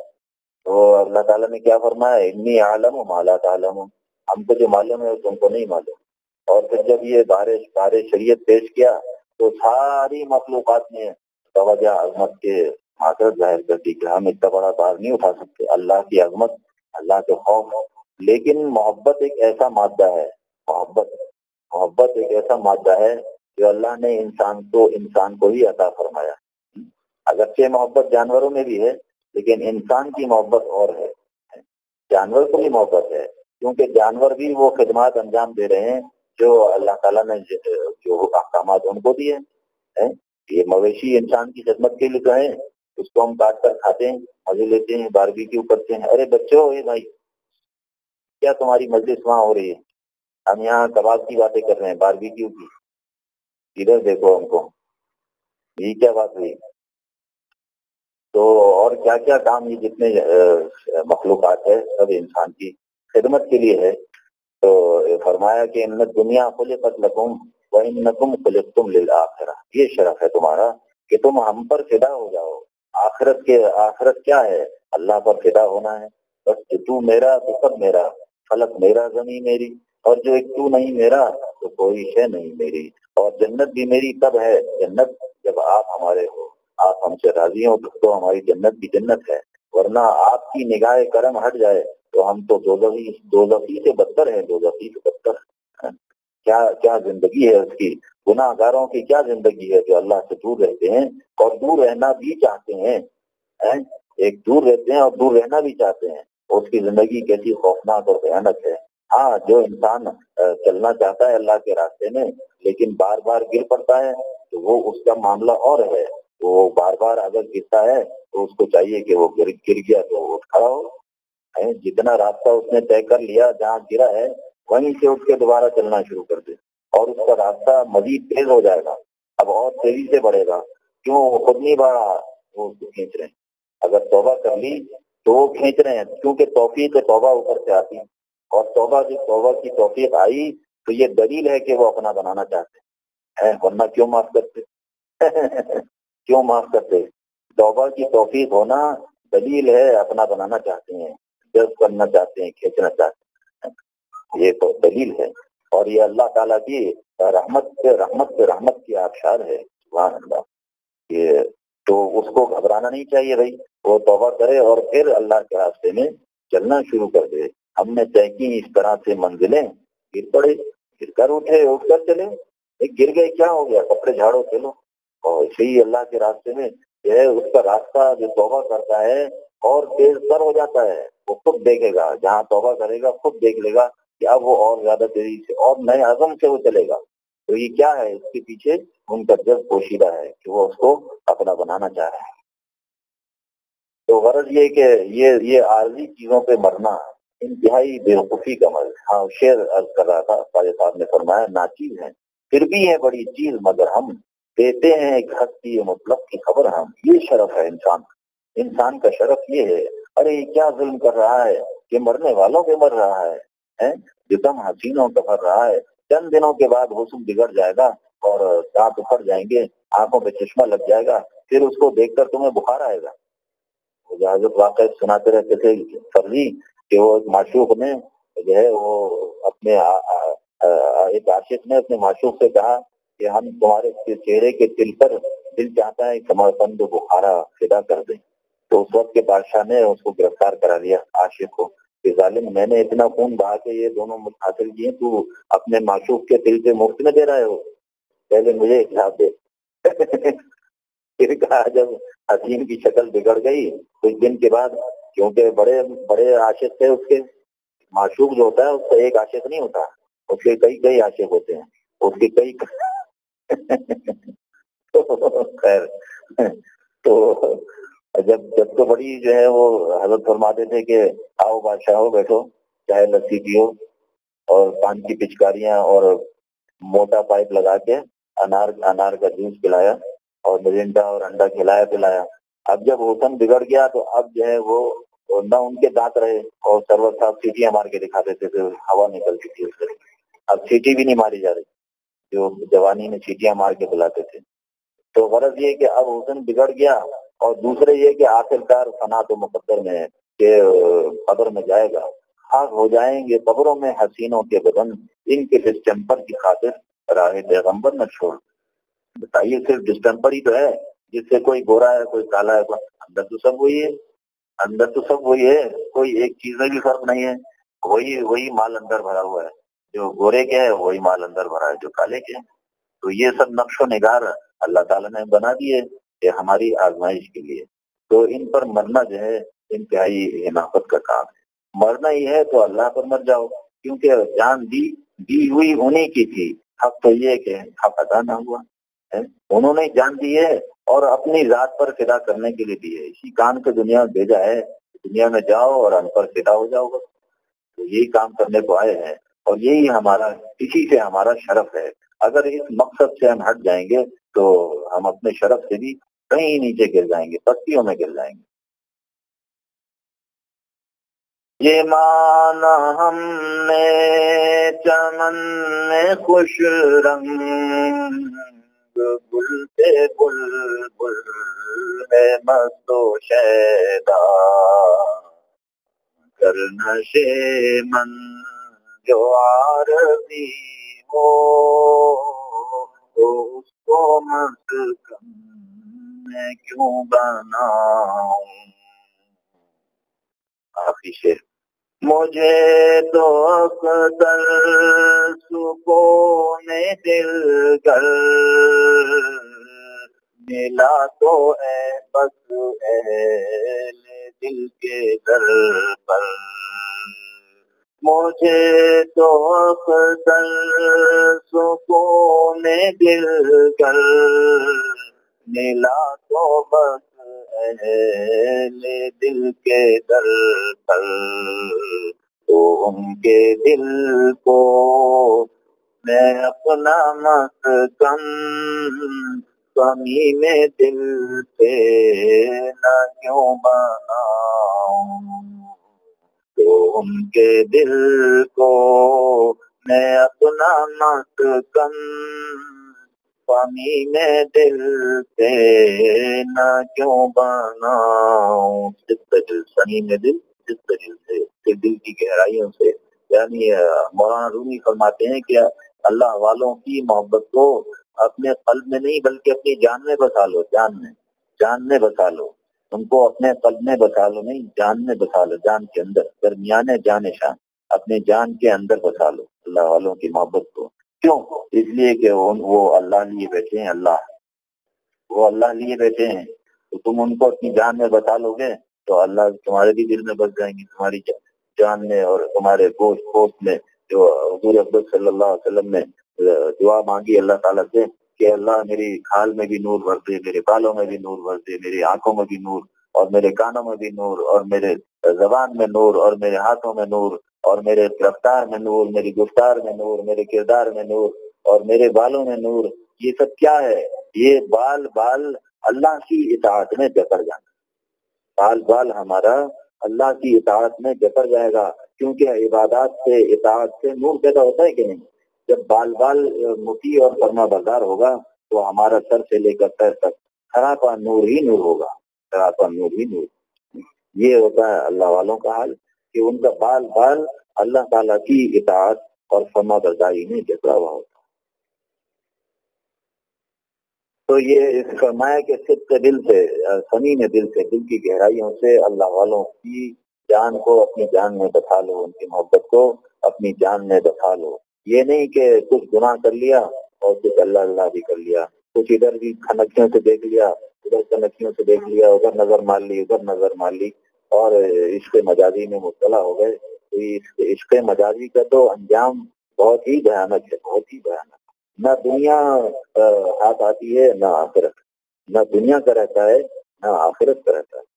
تو اللہ تعالیٰ نے کیا فرمایا؟ اتنی عالم ہوں مالا تعالم ہوں ہم کو جو معلوم ہے تم کو نہیں معلوم۔ اور پھر جب یہ بارش بارش شریعت پیش کیا تو ساری مخلوقات نے توجہ عظمت کے حاضرت ظاہر کر دی کہ ہم اتنا بڑا بار نہیں اٹھا سکتے۔ اللہ کی عظمت، اللہ کے خوف۔ لیکن محبت ایک ایسا مادہ ہے، محبت محبت ایک ایسا مادہ ہے جو اللہ نے انسان کو انسان کو ہی عطا فرمایا۔ اگرچہ محبت جانوروں میں بھی ہے، لیکن انسان کی محبت اور ہے۔ جانور کو بھی محبت ہے، کیونکہ جانور بھی وہ خدمات انجام دے رہے ہیں۔ جو اللہ تعالیٰ نے جو احکامات ان کو دیے یہ مویشی انسان کی خدمت کے لیے تو ہیں اس کو ہم کاٹ کر کھاتے ہیں، مزے لیتے ہیں باربی کرتے ہیں۔ ارے بچوں بھائی، کیا تمہاری مجلس وہاں ہو رہی ہے؟ ہم یہاں کباب کی باتیں کر رہے ہیں، باربیکیو کی۔ ادھر دیکھو ہم کو۔ یہ کیا بات ہوئی؟ تو اور کیا کیا کام یہ جتنے مخلوقات ہے، سب انسان کی خدمت کے لیے ہے۔ تو فرمایا کہ ان دنیا خلقت لکم و انکم خلقتم للآخرہ۔ یہ شرف ہے تمہارا کہ تم ہم پر فدا ہو جاؤ۔ آخرت کے آخرت کیا ہے؟ اللہ پر فدا ہونا ہے۔ بس تو میرا، تو سب میرا۔ فلک میرا، زمین میری۔ اور جو ایک تو نہیں میرا، تو کوئی شے نہیں میری۔ اور جنت بھی میری تب ہے۔ جنت جب آپ ہمارے ہو۔ آپ ہم سے راضی ہوں تو ہماری جنت بھی جنت ہے۔ ورنہ آپ کی نگاہ کرم ہٹ جائے۔ تو ہم تو دو دو سے بدتر ہیں، دو سے بدتر کیا کیا زندگی ہے اس کی؟ گناہ گاروں کی کیا زندگی ہے جو اللہ سے دور رہتے ہیں اور دور رہنا بھی چاہتے ہیں؟ ایک دور رہتے ہیں اور دور رہنا بھی چاہتے ہیں۔ اس کی زندگی کیسی خوفناک اور بھیانک ہے۔ ہاں جو انسان چلنا چاہتا ہے اللہ کے راستے میں، لیکن بار بار گر پڑتا ہے، تو وہ اس کا معاملہ اور ہے۔ وہ بار بار اگر گرتا ہے، تو اس کو چاہیے کہ وہ گر گر گیا تو اٹھ کھڑا ہو۔ جتنا راستہ اس نے طے کر لیا، جہاں گرا ہے، وہیں سے اٹھ کے دوبارہ چلنا شروع کر دے اور اس کا راستہ مزید تیز ہو جائے گا۔ اب اور تیزی سے بڑھے گا۔ کیوں؟ وہ خود نہیں بڑھا، وہ اس کو کھینچ رہے ہیں۔ اگر توبہ کر لی تو وہ کھینچ رہے ہیں، کیونکہ توفیق توبہ اوپر سے آتی۔ اور توبہ کی توبہ کی توفیق آئی تو یہ دلیل ہے کہ وہ اپنا بنانا چاہتے ہیں۔ ورنہ کیوں معاف کرتے؟ <laughs> کیوں معاف کرتے؟ توبہ کی توفیق ہونا دلیل ہے، اپنا بنانا چاہتے ہیں۔ جذب کرنا چاہتے ہیں، کھینچنا چاہتے ہیں۔ یہ تو دلیل ہے۔ اور یہ اللہ تعالیٰ کی رحمت سے رحمت سے رحمت کی آبشار ہے، سبحان اللہ۔ یہ تو اس کو گھبرانا نہیں چاہیے بھائی۔ وہ توبہ کرے اور پھر اللہ کے راستے میں چلنا شروع کر دے۔ ہم نے طے کی اس طرح سے منزلیں۔ گر پڑے، گر کر اٹھے، اٹھ کر چلے۔ گر گئے، کیا ہو گیا؟ کپڑے جھاڑو چلو اور اسی اللہ کے راستے میں جو ہے، اس کا راستہ جو توبہ کرتا ہے، اور تیز تر ہو جاتا ہے۔ وہ خود دیکھے گا، جہاں توبہ کرے گا، خود دیکھ لے گا کہ اب وہ اور زیادہ تیزی سے اور نئے عزم سے وہ چلے گا۔ تو یہ کیا ہے؟ اس کے پیچھے ان کا جذب پوشیدہ ہے کہ وہ اس کو اپنا بنانا چاہ رہے ہیں۔ تو غرض یہ کہ یہ یہ عارضی چیزوں پہ مرنا انتہائی بےوقوفی کا مرض ہاں شعر عرض کر رہا تھا فاضح صاحب نے فرمایا، ناچیز ہیں، پھر بھی ہے بڑی چیز مگر ہم دیتے ہیں ایک ہستی مطلب کی خبر، ہم، یہ شرف ہے انسان انسان کا شرف یہ ہے ارے یہ کیا ظلم کر رہا ہے؟ کہ مرنے والوں پہ مر رہا ہے جو دم حسینوں کا بھر رہا ہے۔ چند دنوں کے بعد حسن بگڑ جائے گا اور دانت اکھڑ جائیں گے، آنکھوں پہ چشمہ لگ جائے گا، پھر اس کو دیکھ کر تمہیں بخار آئے گا۔ حضرت واقع سناتے رہتے تھے فرضی کہ وہ ایک معشوق نے جو ہے وہ اپنے ایک عاشق نے اپنے معشوق سے کہا کہ ہم تمہارے چہرے کے دل پر دل چاہتا ہے کمر بند بخارا فدا کر دیں۔ تو اس وقت کے بادشاہ نے اس کو گرفتار کرا دیا، عاشق کو۔ کہ ظالم، میں نے اتنا خون بہا کے یہ دونوں حاصل کیے، تو اپنے معشوق کے دل سے مفت میں دے رہے ہو۔ پہلے مجھے اخلاف دے۔ <laughs> پھر کہا، جب حسین کی شکل بگڑ گئی، کچھ دن کے بعد، کیونکہ بڑے بڑے عاشق تھے اس کے، معشوق جو ہوتا ہے، اس کا ایک عاشق نہیں ہوتا۔ اس کے کئی کئی عاشق ہوتے ہیں۔ اس کے کئی <laughs> خیر۔ <laughs> تو جب جب تو بڑی جو ہے وہ حضرت فرماتے تھے کہ آؤ بادشاہ ہو بیٹھو، چاہے لسی پیو اور پان کی پچکاریاں اور موٹا پائپ لگا کے انار انار کا جوس پلایا اور مرینڈا اور انڈا کھلایا، پلایا۔ اب جب حسن بگڑ گیا تو اب جو ہے وہ نہ ان کے دانت رہے اور سرور صاحب سیٹیاں مار کے دکھا دیتے تھے، ہوا نکلتی تھی اس سے اب سیٹی بھی نہیں ماری جا رہی، جو جوانی میں سیٹیاں مار کے بلاتے تھے۔ تو غرض یہ کہ اب حسن بگڑ گیا اور دوسرے یہ کہ آخر کار صنعت و مقدر میں کہ قبر میں جائے گا۔ خاص ہو جائیں گے، قبروں میں حسینوں کے بدن ان کے ڈسٹمپر کی خاطر راہ پیغمبر نہ چھوڑ۔ بتائیے صرف ڈسٹمپر ہی تو ہے، جس سے کوئی گورا ہے، کوئی کالا ہے اندر تو سب وہی ہے۔ اندر تو سب وہی ہے، کوئی ایک چیز میں بھی فرق نہیں ہے۔ وہی وہی مال اندر بھرا ہوا ہے۔ جو گورے کے ہے وہی مال اندر بھرا ہے، جو کالے کے تو یہ سب نقش و نگار اللہ تعالیٰ نے بنا دیے۔ کہ ہماری آزمائش کے لیے۔ تو ان پر مرنا جو ہے، انتہائی حمافت کا کام ہے۔ مرنا ہی ہے تو اللہ پر مر جاؤ۔ کیونکہ جان دی دی ہوئی ہونے کی تھی۔ حق تو یہ کہ حق ادا نہ ہوا۔ انہوں نے جان دی ہے اور اپنی ذات پر فدا کرنے کے لیے دی ہے۔ اسی کام کو دنیا میں بھیجا ہے۔ دنیا میں جاؤ اور ان پر فدا ہو جاؤ گا تو یہی کام کرنے کو آئے ہیں۔ اور یہی ہمارا، اسی سے ہمارا شرف ہے۔ اگر اس مقصد سے ہم ہٹ جائیں گے تو ہم اپنے شرف سے بھی کہیں نیچے گر جائیں گے پستیوں میں گر جائیں گے۔ یہ مانا ہم نے چمن میں خوش رنگ، گل بل بل بل ہے مستو شیدا۔ کر نشے من جو عربی ہو تو کو مت میں کیوں بناؤں آخری شیر مجھے تو قدر سکون دل گل ملا تو اے بس اہل دل کے در پر۔ مجھے تو قدر سکون دل گل ملا تو بس اہل دل کے در پر۔ تو ان کے دل کو میں اپنا مت کم کمی میں دل پہ نہ کیوں بناؤں؟ تو ان کے دل کو۔ میں اپنا مت کم پانی میں دل سے نہ کیوں بناؤں۔ جس دل سنی میں دل، جس دل سے دل کی گہرائیوں سے۔ یعنی مولانا رومی فرماتے ہیں کہ اللہ والوں کی محبت کو اپنے قلب میں نہیں بلکہ اپنی جان میں بسا لو، جان میں جان میں بسا لو۔ ان کو اپنے قلب میں بسا لو، نہیں، جان میں بسا لو، جان کے اندر، درمیان جان شان، اپنے جان کے اندر بسا لو، اللہ والوں کی محبت کو۔ کیوں؟ اس لیے کہ وہ اللہ لیے بیٹھے ہیں، اللہ۔ وہ اللہ لیے بیٹھے ہیں۔ تو تم ان کو اپنی جان میں بتا لو گے تو اللہ تمہارے بھی دل میں بس جائیں گی تمہاری جان میں اور تمہارے گوشت گوشت میں۔ جو حضور عبد صلی اللہ علیہ وسلم نے دعا مانگی اللہ تعالیٰ سے کہ اللہ میری کھال میں بھی نور بھر دے، میرے بالوں میں بھی نور بھر دے، میری آنکھوں میں بھی نور اور میرے کانوں میں بھی نور اور میرے زبان میں نور اور میرے ہاتھوں میں نور اور میرے رفتار میں نور، میری گفتار میں نور، میرے کردار میں نور اور میرے بالوں میں نور، یہ سب کیا ہے؟ یہ بال بال اللہ کی اطاعت میں جکڑ جانا بال بال ہمارا اللہ کی اطاعت میں جکڑ جائے گا، کیونکہ عبادات سے اطاعت سے نور پیدا ہوتا ہے کہ نہیں؟ جب بال بال مٹی اور فرما بردار ہوگا تو ہمارا سر سے لے کر پیر تک خراب نور ہی نور ہوگا خراب نور ہی نور۔ یہ ہوتا ہے اللہ والوں کا حال کہ ان کا بال بال اللہ تعالیٰ کی اطاعت اور فرما برداری میں جکڑا ہوا ہوتا۔ تو یہ اس فرمایا کے صدق دل سے سنی میں دل سے، دل کی گہرائیوں سے اللہ والوں کی جان کو اپنی جان میں بتا لو، ان کی محبت کو اپنی جان میں بتا لو۔ یہ نہیں کہ کچھ گناہ کر لیا اور کچھ اللہ اللہ بھی کر لیا، کچھ ادھر بھی کھنکیوں سے دیکھ لیا، ادھر کنکھیوں سے دیکھ لیا، ادھر نظر مار لی، ادھر نظر مار لی اور عشق مجازی میں مبتلا ہو گئے۔ عشق مجازی کا تو انجام بہت ہی بھیانک ہے، بہت ہی بھیانک۔ نہ دنیا ہاتھ آتی ہے، نہ آخرت۔ نہ دنیا کا رہتا ہے، نہ آخرت کا رہتا ہے۔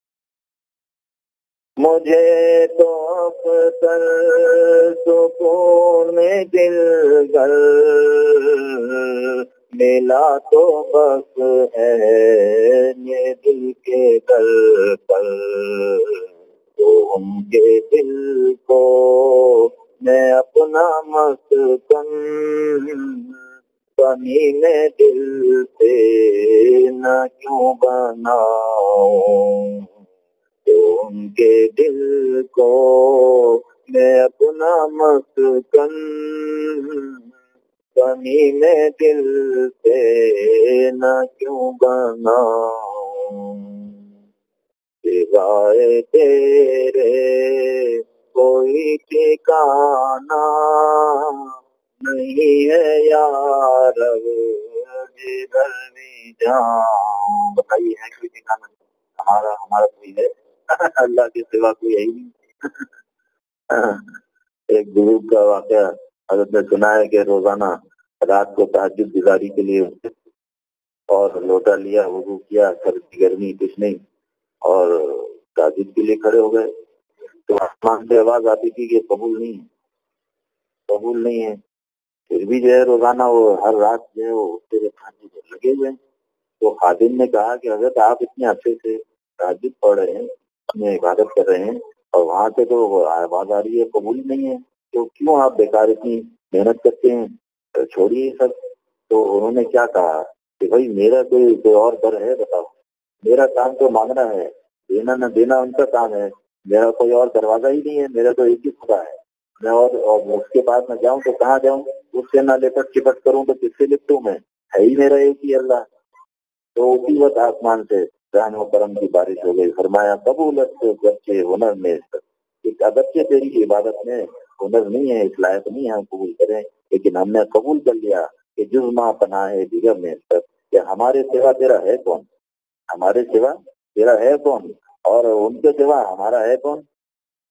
مجھے تو سکون میں دل گل ملا تو بس ہے یہ دل کے گل پر تم کے دل کو میں اپنا مست میں دل سے نہ کیوں بناؤں؟ ان کے دل کو میں اپنا مسکن کمی میں دل واقعہ حضرت نے سنا ہے کہ روزانہ رات کو تحجد گزاری کے لیے اور لوٹا لیا، وضو کیا سردی گرمی کچھ نہیں، اور تحجد کے لیے کھڑے ہو گئے۔ تو آسمان سے آواز آتی تھی کہ قبول نہیں ہے، قبول نہیں ہے۔ پھر بھی جو ہے روزانہ وہ ہر رات جو ہے وہ لگے ہوئے تو خادم نے کہا کہ حضرت آپ اتنے عرصے سے تاجد پڑھ رہے ہیں، اپنی عبادت کر رہے ہیں، اور وہاں سے تو آواز آ رہی ہے، قبول نہیں ہے۔ تو کیوں آپ بیکار اتنی محنت کرتے ہیں؟ چھوڑیے سب۔ تو انہوں نے کیا کہا کہ بھائی میرا کوئی کوئی اور در ہے بتاؤ۔ میرا کام تو مانگنا ہے، دینا نہ دینا ان کا کام ہے۔ میرا کوئی اور دروازہ ہی نہیں ہے، میرا تو ایک ہی خدا ہے۔ میں اور اس کے پاس میں جاؤں تو کہاں جاؤں؟ اس سے نہ لے کر چپٹ کروں تو کس سے لپٹوں میں؟ ہے ہی میرا ایک ہی اللہ۔ تو اسی وقت آسمان سے رحم و کرم کی بارش ہو گئی۔ فرمایا، قبولت سے بچے ہنر میں اگرچہ تیری عبادت میں ہنر نہیں ہے اس لائق نہیں ہے قبول کریں۔ لیکن ہم نے قبول کر لیا کہ جزما پناہ ہے دیگر میں کہ ہمارے سوا تیرا ہے کون؟ ہمارے سوا تیرا ہے کون؟ اور ان کے سوا ہمارا ہے کون؟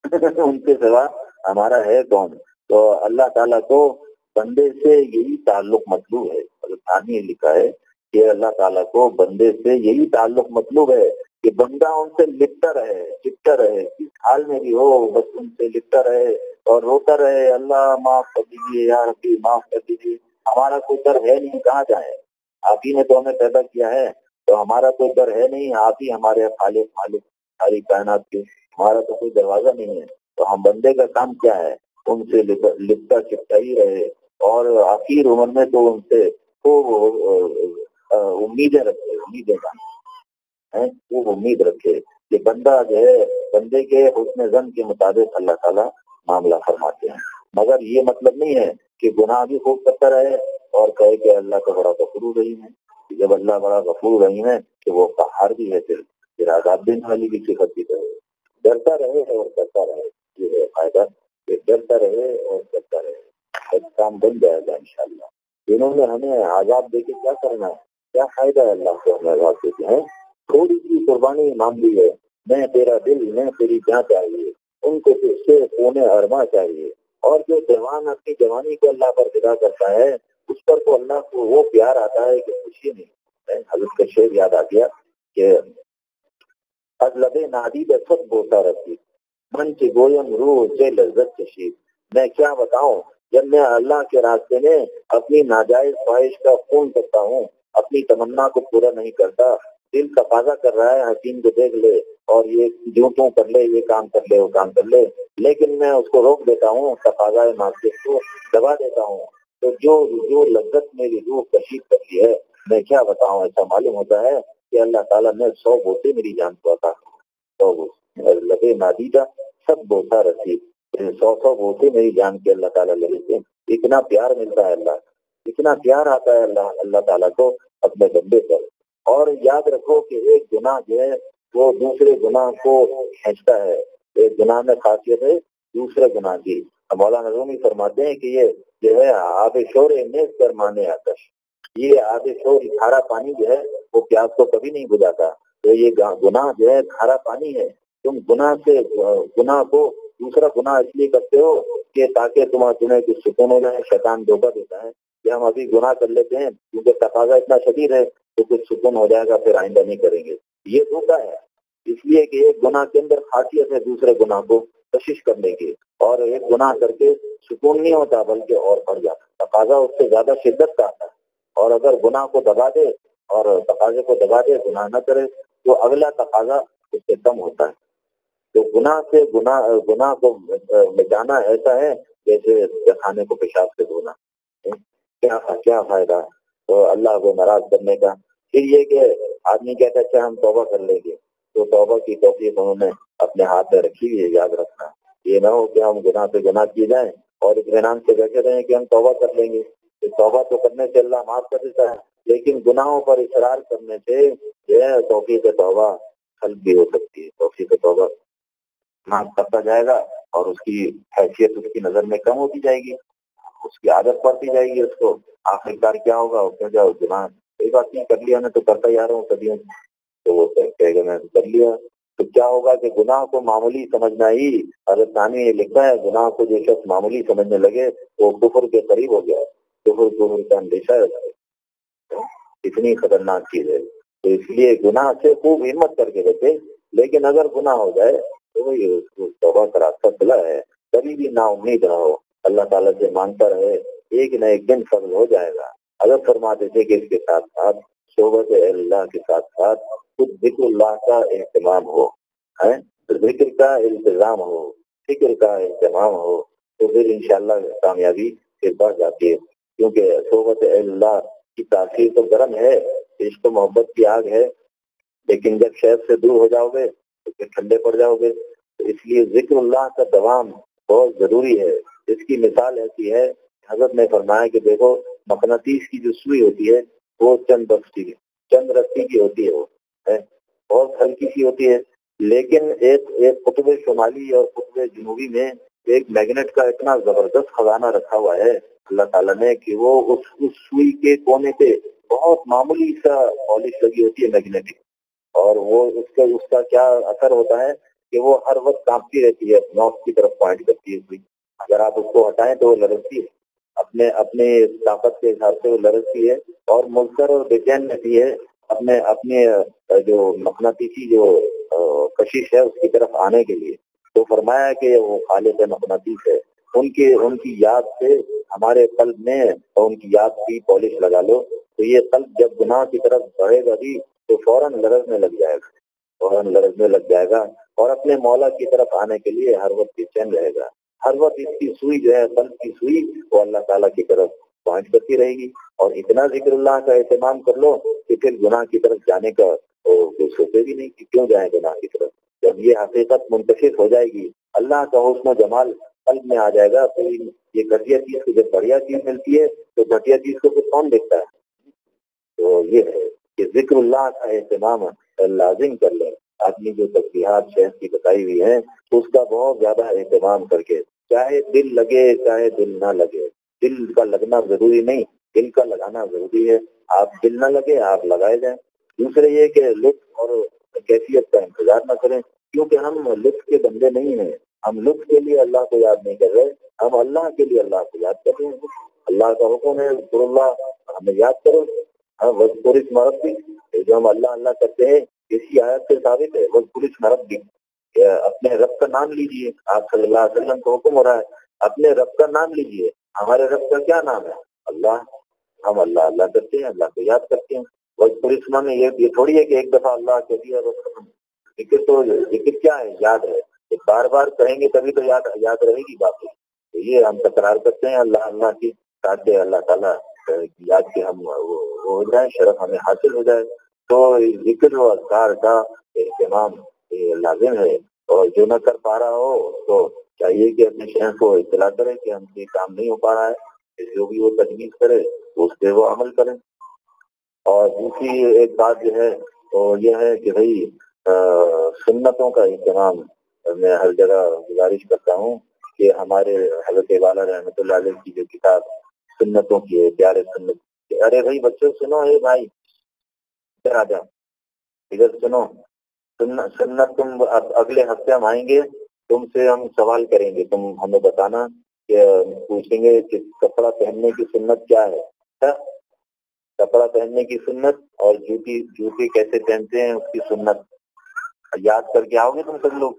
<laughs> ان کے سوا ہمارا ہے کون؟ تو اللہ تعالیٰ کو بندے سے یہی تعلق مطلوب ہے۔ نے لکھا ہے کہ اللہ تعالیٰ کو بندے سے یہی تعلق مطلوب ہے کہ بندہ ان سے لپٹا رہے، چپٹا رہے کس حال میں بھی ہو بس ان سے لپٹا رہے۔ اور روتا رہے اللہ معاف کر دیجیے یا ربی معاف کر دیجیے ہمارا کوئی ڈر ہے نہیں، کہاں جائے آپ ہی نے تو ہمیں پیدا کیا ہے، تو ہمارا کوئی ڈر ہے نہیں، آپ ہی ہمارے خالق، مالک، ساری کائنات کے۔ ہمارا تو کوئی دروازہ نہیں ہے۔ تو ہم بندے کا کام کیا ہے؟ ان سے لپٹا چپٹا ہی رہے۔ اور آخر عمر میں تو ان سے خوب امیدیں رکھے، امیدیں خوب امید رکھے کہ بندہ جو ہے، بندے کے حسن زن کے مطابق اللہ تعالیٰ معاملہ فرماتے ہیں۔ مگر یہ مطلب نہیں ہے کہ گناہ بھی خوب کرتا رہے اور کہے کہ اللہ کا بڑا غفور رحیم ہے۔ جب اللہ بڑا غفور رحیم ہے کہ وہ پہاڑ بھی ہے پھر پھر آزاد دینے والی بھی صفت بھی رہے ڈرتا رہے اور کرتا رہے، یہ ہے فائدہ۔ کہ ڈرتا رہے اور کرتا رہے۔ کام بن جائے گا انشاءاللہ۔ انہوں نے ہمیں آزاد دے کے کیا کرنا ہے؟ کیا فائدہ ہے اللہ کو ہمیں آزاد دیتے ہیں؟ تھوڑی سی قربانی معاملی ہے۔ میں تیرا دل، میں تیری جان چاہیے۔ ان کو اس سے کونے ارما چاہیے۔ اور جو جوان اپنی جوانی کو اللہ پر فدا کرتا ہے، اس پر تو اللہ کو وہ پیار آتا ہے کہ خوشی نہیں۔ حضرت کا شعر یاد آ گیا کہ ازلب نادی سب بوسا رکھی من کی گویم روح سے لذت کشید۔ میں کیا بتاؤں؟ جب میں اللہ کے راستے میں اپنی ناجائز خواہش کا خون کرتا ہوں، اپنی تمنا کو پورا نہیں کرتا، دل تقاضا کر رہا ہے، حکیم کو دیکھ لے۔ اور یہ جو کیوں کر لے، یہ کام کر لے، وہ کام کر لے۔ لیکن میں اس کو روک دیتا ہوں، تقاضا ناصف کو دبا دیتا ہوں۔ تو جو جو لذت میری روح کشید کرتی ہے، میں کیا بتاؤں؟ ایسا معلوم ہوتا ہے کہ اللہ تعالیٰ نے سو بوسے میری جان کو تھا سو بوسے لگے نادیدہ سب بوسا رسی سو سو بوسے میری جان کے اللہ تعالیٰ لگے تھے اتنا پیار ملتا ہے اللہ، اتنا پیار آتا ہے اللہ اللہ تعالیٰ کو اپنے بندے پر۔ اور یاد رکھو کہ ایک گناہ جو ہے وہ دوسرے گناہ کو کھینچتا ہے، ایک گناہ میں خاصیت ہے دوسرے گناہ کی مولانا رومی فرماتے ہیں کہ یہ جو ہے، آب شور نیز پر مانے آتش۔ یہ آب شور کھارا پانی جو ہے، وہ پیاس کو کبھی نہیں بجاتا۔ تو یہ گناہ جو ہے، کھارا پانی ہے۔ تم گناہ سے، گناہ کو دوسرا گناہ اس لیے کرتے ہو کہ تاکہ تمہیں تمہیں کچھ سکون ہو جائے، شیطان دھوکہ دیتا ہے۔ کہ ہم ابھی گناہ کر لیتے ہیں، کیونکہ تقاضا اتنا شدید ہے، تو کچھ سکون ہو جائے گا، پھر آئندہ نہیں کریں گے۔ یہ دھوکہ ہے۔ اس لیے کہ ایک گناہ کے اندر خاصیت ہے دوسرے گناہ کو کشش کرنے کی اور ایک گناہ کر کے سکون نہیں ہوتا، بلکہ اور بڑھ جاتا تقاضا اس سے زیادہ شدت کا آتا ہے۔ اور اگر گناہ کو دبا دے اور تقاضے کو دبا دے، گناہ نہ کرے، تو اگلا تقاضا اس سے کم ہوتا ہے۔ تو گناہ سے گناہ گناہ کو بچانا ایسا ہے جیسے کھانے کو پیشاب سے دھونا۔ کیا کیا فائدہ؟ تو اللہ کو ناراض کرنے کا۔ پھر یہ کہ آدمی کہتا ہے اچھا ہم توبہ کر لیں گے۔ تو توبہ کی توفیق انہوں نے اپنے ہاتھ میں رکھی ہوئی ہے، یاد رکھنا۔ یہ نہ ہو کہ ہم گناہ پہ گناہ کیے جائیں اور اطمینان سے بیٹھے رہیں کہ ہم توبہ کر لیں گے۔ توبہ تو کرنے سے اللہ معاف کر دیتا ہے، لیکن گناہوں پر اصرار کرنے سے یہ توفیق توبہ حل بھی ہو سکتی ہے۔ توفیق توبہ معاف کرتا جائے گا اور اس کی حیثیت اس کی نظر میں کم ہوتی جائے گی، اس کی عادت پڑتی جائے گی، اس کو آخرکار کیا ہوگا؟ اس میں جاؤ گناہ۔ کوئی بات نہیں، کر لیا میں تو کرتا جا رہا ہوں صدیوں تو وہ کہے گا میں کر لیا. تو کیا ہوگا کہ گناہ کو معمولی سمجھنا ہی حضرت ثانی یہ لکھا ہے، گناہ کو جو شخص معمولی سمجھنے لگے، وہ کفر کے قریب ہو گیا۔ کفر کفر کا اندیشہ ہے۔ اتنی خطرناک چیز ہے۔ تو اس لیے گناہ سے خوب ہمت کر کے رکھے لیکن اگر گناہ ہو جائے، تو وہی توبہ کا راستہ کھلا ہے۔ کبھی بھی نا امید رہو اللہ تعالیٰ سے مانتا رہے، ایک نہ ایک دن فضل ہو جائے گا۔ اگر فرماتے تھے کہ اس کے ساتھ ساتھ صحبت اللہ کے ساتھ ساتھ، خود ذکر اللہ کا اہتمام ہو ذکر کا التظام ہو، فکر کا اہتمام ہو، تو پھر انشاءاللہ کامیابی پھر بڑھ جاتی ہے۔ کیونکہ صحبت اللہ کی تاثیر تو گرم ہے، عشق و محبت کی آگ ہے، لیکن جب شہر سے دور ہو جاؤ گے، تو پھر ٹھنڈے پڑ جاؤ گے۔ تو اس لیے ذکر اللہ کا دوام بہت ضروری ہے۔ اس کی مثال ایسی ہے، حضرت نے فرمایا کہ دیکھو، مقناطیس کی جو سوئی ہوتی ہے وہ چند بخشی چند رسی کی ہوتی ہے وہ بہت ہلکی سی ہوتی ہے۔ لیکن ایک ایک قطب شمالی اور قطب جنوبی میں ایک میگنیٹ کا اتنا زبردست خزانہ رکھا ہوا ہے، اللہ تعالیٰ نے، کہ وہ اس اس سوئی کے کونے پہ بہت معمولی سا پالش لگی ہوتی ہے میگنیٹک اور وہ اس کا اس کا کیا اثر ہوتا ہے کہ وہ ہر وقت کانپتی رہتی ہے، نارتھ کی طرف پوائنٹ کرتی ہے سوئی اگر آپ اس کو ہٹائیں تو وہ لڑکتی ہے۔ اپنے اپنے طاقت کے حساب سے وہ لڑکتی ہے اور ملکر اور بے چین رہتی ہے۔ اپنے اپنے، جو مقناطیسی جو کشش ہے، اس کی طرف آنے کے لیے۔ تو فرمایا کہ وہ خالد مقناطیس ہے۔ ان کی ان کی یاد سے ہمارے قلب میں اور ان کی یاد کی پالش لگا لو۔ تو یہ قلب جب گناہ کی طرف بڑھے گا بھی، تو فوراً لرزنے لگ جائے گا۔ فوراً لرزنے لگ جائے گا۔ اور اپنے مولا کی طرف آنے کے لیے ہر وقت چین رہے گا۔ ہر وقت اس کی سوئی جو ہے قلب کی سوئی، وہ اللہ تعالیٰ کی طرف پوائنٹ کرتی رہے گی۔ اور اتنا ذکر اللہ کا اہتمام کر لو کہ پھر گناہ کی طرف جانے کا سوچے بھی نہیں کہ کیوں جائیں گناہ کی طرف۔ جب یہ حقیقت منتشر ہو جائے گی، اللہ کا حسن و جمال قلب میں آ جائے گا، تو یہ گھٹیا چیز کو جب بڑھیا چیز ملتی ہے، تو گھٹیا چیز کو پھر کون دیکھتا ہے؟ تو یہ ہے کہ ذکر اللہ کا اہتمام لازم کر لے۔ آدمی جو تصویرات شہر کی بتائی ہوئی ہیں، اس کا بہت زیادہ اہتمام کر کے، چاہے دل لگے، چاہے دل نہ لگے۔ دل کا لگنا ضروری نہیں، دل کا لگانا ضروری ہے۔ آپ دل نہ لگے، آپ لگائے جائیں۔ دوسرے یہ کہ لطف اور کیفیت کا انتظار نہ کریں، کیونکہ ہم لطف کے بندے نہیں ہیں۔ ہم لطف کے لیے اللہ کو یاد نہیں کر رہے، ہم اللہ کے لیے اللہ کو یاد کر رہے ہیں۔ اللہ کا حکم ہے اللہ، ہمیں یاد کرو۔ ہم پوری مرد بھی جو ہم اللہ اللہ کرتے ہیں اسی آیت سے ثابت ہے وہ پوری مرد بھی اپنے رب کا نام لیجیے۔ آپ صلی اللہ علیہ وسلم کا حکم ہو رہا ہے، اپنے رب کا نام لیجیے۔ ہمارے رب کا کیا نام ہے؟ اللہ۔ ہم اللہ اللہ کرتے ہیں، اللہ کو یاد کرتے ہیں۔ وہ میں یہ تھوڑی ہے کہ ایک دفعہ اللہ کے دیا ذکر تو، ذکر کیا ہے؟ یاد ہے۔ بار بار کہیں گے تبھی تو یاد یاد رہے گی بات۔ تو یہ ہم تکرار کرتے ہیں، اللہ اللہ کی تاکہ اللہ تعالیٰ یاد کے ہم وہ ہو جائیں، شرف ہمیں حاصل ہو جائے۔ تو ذکر و اذکار کا اہتمام لازم ہے۔ اور جو نہ کر پا رہا ہو، تو چاہیے کہ اپنے شہر کو اطلاع کرے کہ ہم یہ کام نہیں ہو پا رہا ہے۔ جو بھی وہ تجویز کرے، اس پہ وہ عمل کریں۔ اور دوسری ایک بات جو ہے وہ یہ ہے کہ بھائی سنتوں کا اہتمام میں ہر جگہ گزارش کرتا ہوں کہ ہمارے حضرت والا رحمۃ اللہ علیہ کی جو کتاب، سنتوں کی ہے پیارے سنت ارے بھائی، بچوں، سنو اے بھائی ادھر آ جاؤ ادھر سنو سنت تم اگلے ہفتے ہم آئیں گے، تم سے ہم سوال کریں گے۔ تم ہمیں بتانا کہ پوچھیں گے کہ کپڑا پہننے کی سنت کیا ہے۔ اچھا؟ کپڑا پہننے کی سنت اور جوتی جوتی کیسے پہنتے ہیں، اس کی سنت۔ یاد کر کے آؤ گے تم سب لوگ۔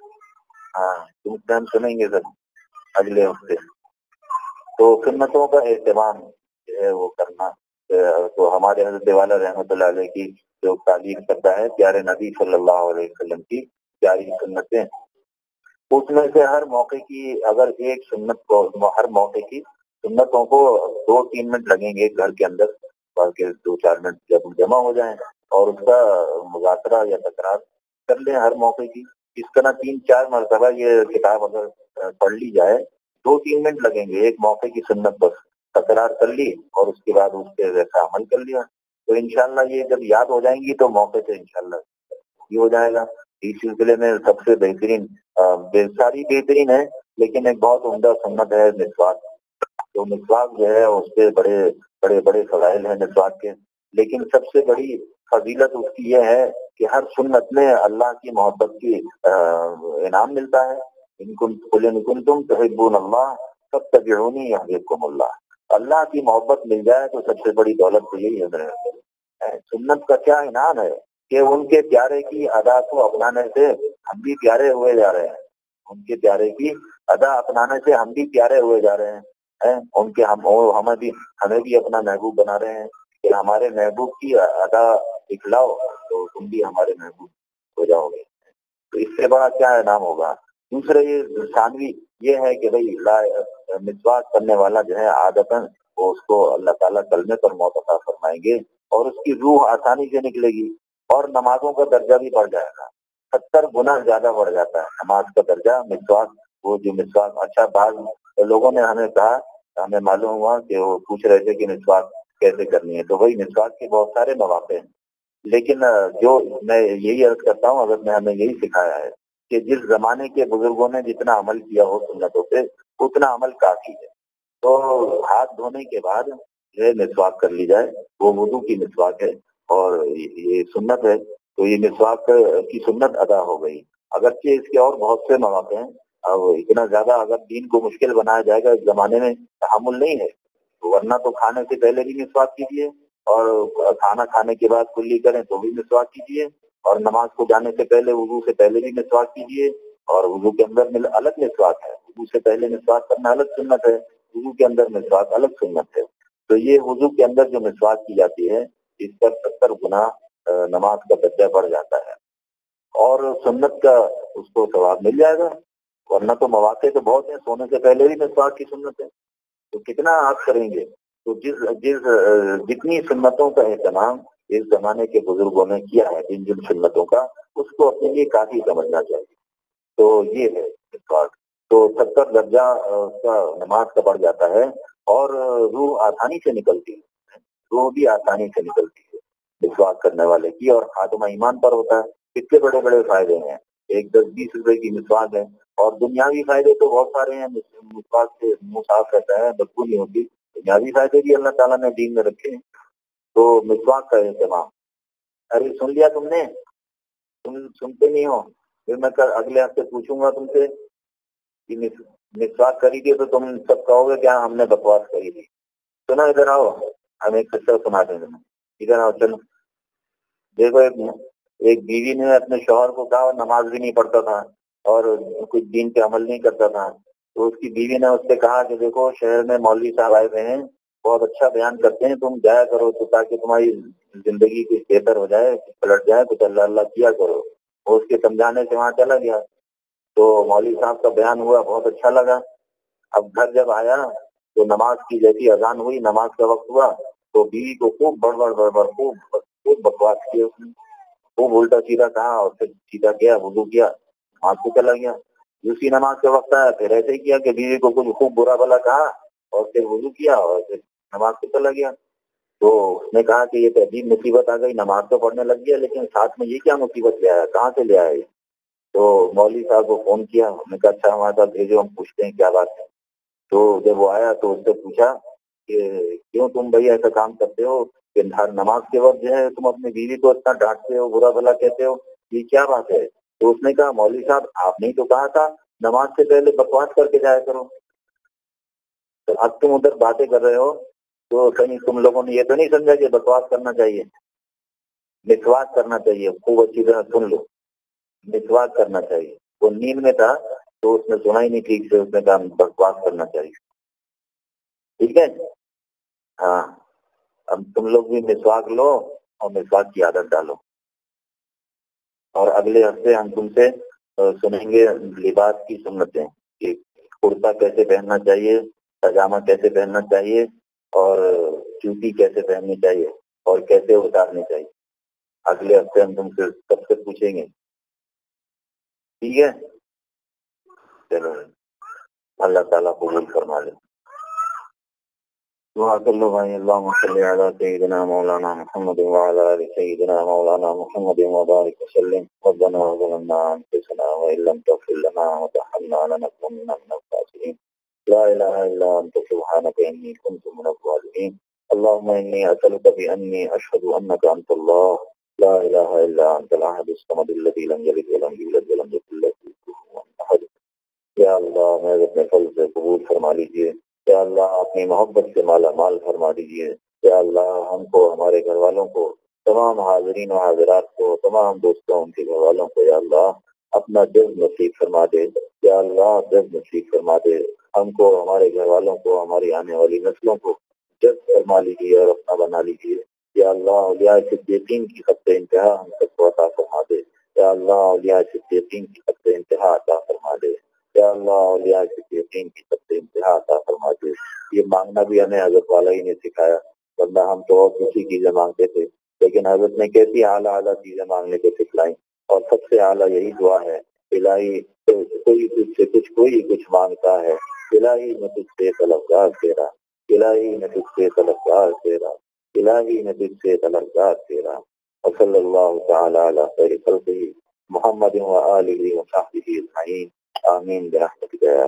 ہاں تم سے ہم سنیں گے سر اگلے ہفتے۔ تو سنتوں کا اہتمام جو ہے وہ کرنا، تو ہمارے حضرت والا رحمۃ اللہ علیہ کی جو تعلیم کرتا ہے، پیارے نبی صلی اللہ علیہ وسلم کی پیاری سنتیں۔ اس میں سے ہر موقع کی اگر ایک سنت کو، ہر موقع کی سنتوں کو دو تین منٹ لگیں گے گھر کے اندر، بلکہ دو چار منٹ جب جمع ہو جائیں اور اس کا مذاکرہ یا تکرار کر لیں ہر موقع کی۔ اس طرح تین چار مرتبہ یہ کتاب اگر پڑھ لی جائے، دو تین منٹ لگیں گے، ایک موقع کی سنت بس تکرار کر لی اور اس کے بعد اس پہ ویسا عمل کر لیا۔ تو انشاءاللہ یہ جب یاد ہو جائیں گی تو موقع سے انشاءاللہ یہ ہو جائے گا۔ اس سلسلے میں سب سے بہترین ساری بہترین ہے لیکن ایک بہت عمدہ سنت ہے مسواک۔ تو مسواک جو ہے، اس پہ بڑے بڑے بڑے فضائل ہیں مسواک کے۔ لیکن سب سے بڑی فضیلت اس کی یہ ہے کہ ہر سنت میں اللہ کی محبت کی انعام ملتا ہے۔ ان تم تحبون اللہ سب تجرونی یحببکم اللہ۔ اللہ کی محبت مل جائے تو سب سے بڑی دولت تو یہی ہے۔ سنت کا کیا انعام ہے کہ ان کے پیارے کی ادا کو اپنانے سے ہم بھی پیارے ہوئے جا رہے ہیں۔ ان کے پیارے کی ادا اپنانے سے ہم بھی پیارے ہوئے جا رہے ہیں۔ ان کے ہم ہمیں بھی ہمیں بھی اپنا محبوب بنا رہے ہیں۔ کہ ہمارے محبوب کی ادا دکھلاؤ تو تم بھی ہمارے محبوب ہو جاؤ گے۔ تو اس سے بڑا کیا انعام ہوگا؟ دوسرے یہ ثانوی یہ ہے کہ بھائی مسواک کرنے والا جو ہے عادت وہ اس کو اللہ تعالیٰ کلمے پر موت فرمائیں گے۔ اور اس کی روح آسانی سے نکلے گی اور نمازوں کا درجہ بھی بڑھ جائے گا۔ ستر گنا زیادہ بڑھ جاتا ہے نماز کا درجہ۔ مسواک، وہ جو مسواک اچھا بعض لوگوں نے ہمیں کہا، ہمیں معلوم ہوا کہ وہ پوچھ رہے تھے کہ مسواک کیسے کرنی ہے۔ تو وہی مسواک کے بہت سارے مواقع ہیں۔ لیکن جو میں یہی عرض کرتا ہوں، اگر میں ہمیں یہی سکھایا ہے کہ جس زمانے کے بزرگوں نے جتنا عمل کیا ہو سنتوں پہ، اتنا عمل کافی ہے۔ تو ہاتھ دھونے کے بعد جو ہے مسواک کر لی جائے، وہ وضو کی مسواک ہے اور یہ سنت ہے، تو یہ مسواک کی سنت ادا ہو گئی۔ اگرچہ اس کے اور بہت سے مواقع ہیں، اب اتنا زیادہ اگر دین کو مشکل بنایا جائے گا، اس زمانے میں تحمل نہیں ہے۔ ورنہ تو کھانے سے پہلے بھی مسواک کیجیے اور کھانا کھانے کے بعد کلی کریں تو بھی مسواک کیجیے اور نماز کو جانے سے پہلے، وضو سے پہلے بھی مسواک کیجیے اور وضو کے اندر الگ مسواک ہے۔ وضو سے پہلے مسواک کرنا الگ سنت ہے، وضو کے اندر مسواک الگ سنت ہے۔ تو یہ وضو کے اندر جو مسواک کی جاتی ہے، اس پر ستر گنا نماز کا درجہ بڑھ جاتا ہے۔ اور سنت کا اس کو ثواب مل جائے گا۔ ورنہ تو مواقع تو بہت ہیں، سونے سے پہلے بھی مسواک کی سنت ہے تو کتنا آپ کریں گے؟ تو جس جس جتنی سنتوں کا اہتمام اس زمانے کے بزرگوں نے کیا ہے، جن جن سنتوں کا، اس کو اپنے لیے کافی سمجھنا چاہیے۔ تو یہ ہے مسواک۔ تو ستر درجہ کا نماز کا بڑھ جاتا ہے۔ اور روح آسانی سے نکلتی ہے۔ روح بھی آسانی سے نکلتی ہے مسواک کرنے والے کی، اور خاتمہ ایمان پر ہوتا ہے۔ کتنے بڑے بڑے فائدے ہیں۔ ایک دس بیس روپے کی مسواک ہے۔ اور دنیاوی فائدے تو بہت سارے ہیں۔ مسواک سے منہ صاف رہتا ہے، بدبو نہیں ہوتی۔ دنیاوی فائدے بھی اللہ تعالیٰ نے دین میں رکھے ہیں۔ تو مسواک کا اہتمام۔ ارے، سن لیا تم نے؟ تم سنتے نہیں ہو۔ پھر میں اگلے ہفتے پوچھوں گا تم سے کہ مسواک کری تھی تو تم سب کہو گے کیا ہاں ہم نے بکواس کری تھی سنا ادھر آؤ ہم ایک قصہ سنا دیں تمہیں۔ ادھر آؤ، چلو۔ دیکھو، ایک ایک بیوی نے اپنے شوہر کو کہا نماز بھی نہیں پڑھتا تھا اور کچھ دین پہ عمل نہیں کرتا تھا۔ تو اس کی بیوی نے اس سے کہا کہ دیکھو، شہر میں مولوی صاحب آئے ہوئے ہیں، بہت اچھا بیان کرتے ہیں۔ تم جایا کرو تو تاکہ تمہاری زندگی کچھ بہتر ہو جائے پلٹ جائے، کچھ اللہ اللہ کیا کرو۔ اور اس کے سمجھانے سے وہاں چلا گیا۔ تو مولوی صاحب کا بیان ہوا، بہت اچھا لگا۔ اب گھر جب آیا تو نماز کی جیسی اذان ہوئی، نماز کا وقت ہوا تو بیوی کو خوب بڑھ بڑھ بڑھ بڑھ خوب خوب بکواس کی اس نے۔ خوب الٹا سیدھا کہا اور پھر سیدھا کیا وضو کیا ہاتھ کو چلا گیا۔ دوسری نماز کا وقت آیا، پھر ایسے ہی کیا کہ بیوی کو کچھ خوب برا بلا کہا اور پھر وضو کیا اور پھر نماز کو چلا گیا۔ تو اس نے کہا کہ یہ تو عجیب مصیبت آ گئی، نماز تو پڑھنے لگ گیا، لیکن ساتھ میں یہ کیا مصیبت لے آیا؟ کہاں سے لے آیا تو مولوی صاحب کو فون کیا، ہم نے کہا اچھا ہمارے ساتھ بھیجو، ہم پوچھتے ہیں کیا بات ہے۔ تو جب وہ آیا تو اس سے پوچھا کہ کیوں تم بھائی ایسا کام کرتے ہو کہ ہر نماز کے وقت جو ہے تم اپنی بیوی کو اتنا ڈانٹتے ہو، برا بھلا کہتے ہو؟ یہ کیا بات ہے؟ تو اس نے کہا، مولوی صاحب، آپ نے تو کہا تھا، نماز سے پہلے بکواس کر کے جایا کرو۔ تو اب تم ادھر باتیں کر رہے ہو، تو کہیں تم لوگوں نے یہ تو نہیں سمجھا کہ بکواس کرنا چاہیے؟ مسواس کرنا چاہیے، خوب اچھی طرح سن لو۔ مسواس کرنا چاہیے۔ وہ نیند میں تھا تو اس نے سنا ہی نہیں ٹھیک سے، اس نے کہا بکواس کرنا چاہیے۔ ٹھیک ہے؟ ہاں۔ اب تم لوگ بھی مسواک لو اور مسواک کی عادت ڈالو۔ اور اگلے ہفتے ہم تم سے سنیں گے لباس کی سنتیں کہ کرتا کیسے پہننا چاہیے، پاجامہ کیسے پہننا چاہیے اور جوتی کیسے پہننی چاہیے اور کیسے اتارنی چاہیے۔ اگلے ہفتے ہم تم سے سب سے پوچھیں گے۔ ٹھیک ہے چلو اللہ تعالیٰ قبول فرما لے۔ دعا کر لو بھائی اللهم صل على سيدنا مولانا محمد وعلى ال سيدنا مولانا محمد وبارك وسلم۔ ربنا ظلمنا انفسنا وان لم تغفر لنا وترحمنا لنكونن من الخاسرين لا اله الا انت، سبحانك اني كنت من الظالمين اللهم اني اسالك باني اشهد انك انت الله لا اله الا انت الاحد الصمد الذي لم يلد ولم يولد ولم يكن له كفوا احد یا اللہ میں اپنے فضل سے قبول فرما لیجیے یا اللہ اپنی محبت سے مالا مال فرما دیجیے یا اللہ ہم کو، ہمارے گھر والوں کو، تمام حاضرین و حاضرات کو، تمام دوستوں، ان کے گھر والوں کو یا اللہ اپنا جذب نصیب فرما دے۔ یا اللہ جذب نصیب فرما دے۔ ہم کو، ہمارے گھر والوں کو، ہماری آنے والی نسلوں کو جذب فرما لیجیے اور اپنا بنا لیجیے یا اللہ علیہ صدیقین کی خط انتہا ہم سب کو عطا فرما دے۔ یا اللہ علیہ صدیقین کی خط انتہا عطا فرما دے۔ یا اللہ علیہ صدیقین کی خط انتہا عطا فرما دے۔ یہ مانگنا بھی ہمیں حضرت والا ہی نے سکھایا۔ ورنہ ہم تو اور دوسری چیزیں مانگتے تھے۔ لیکن حضرت نے کیسی اعلیٰ اعلیٰ چیزیں مانگنے کو سکھلائیں۔ اور سب سے اعلیٰ یہی دعا ہے، الہی کوئی کچھ سے کچھ کوئی کچھ مانگتا ہے۔ الہی میں تجھ سے طلبگار تیرا الہی میں تجھ سے طلبگار تیرا میں تجھ سے طلبگار تیرا وصلی اللہ تعالی علی خیر خلقہ محمد و آلہ و صحبہ اجمعین آمین برحمتک یا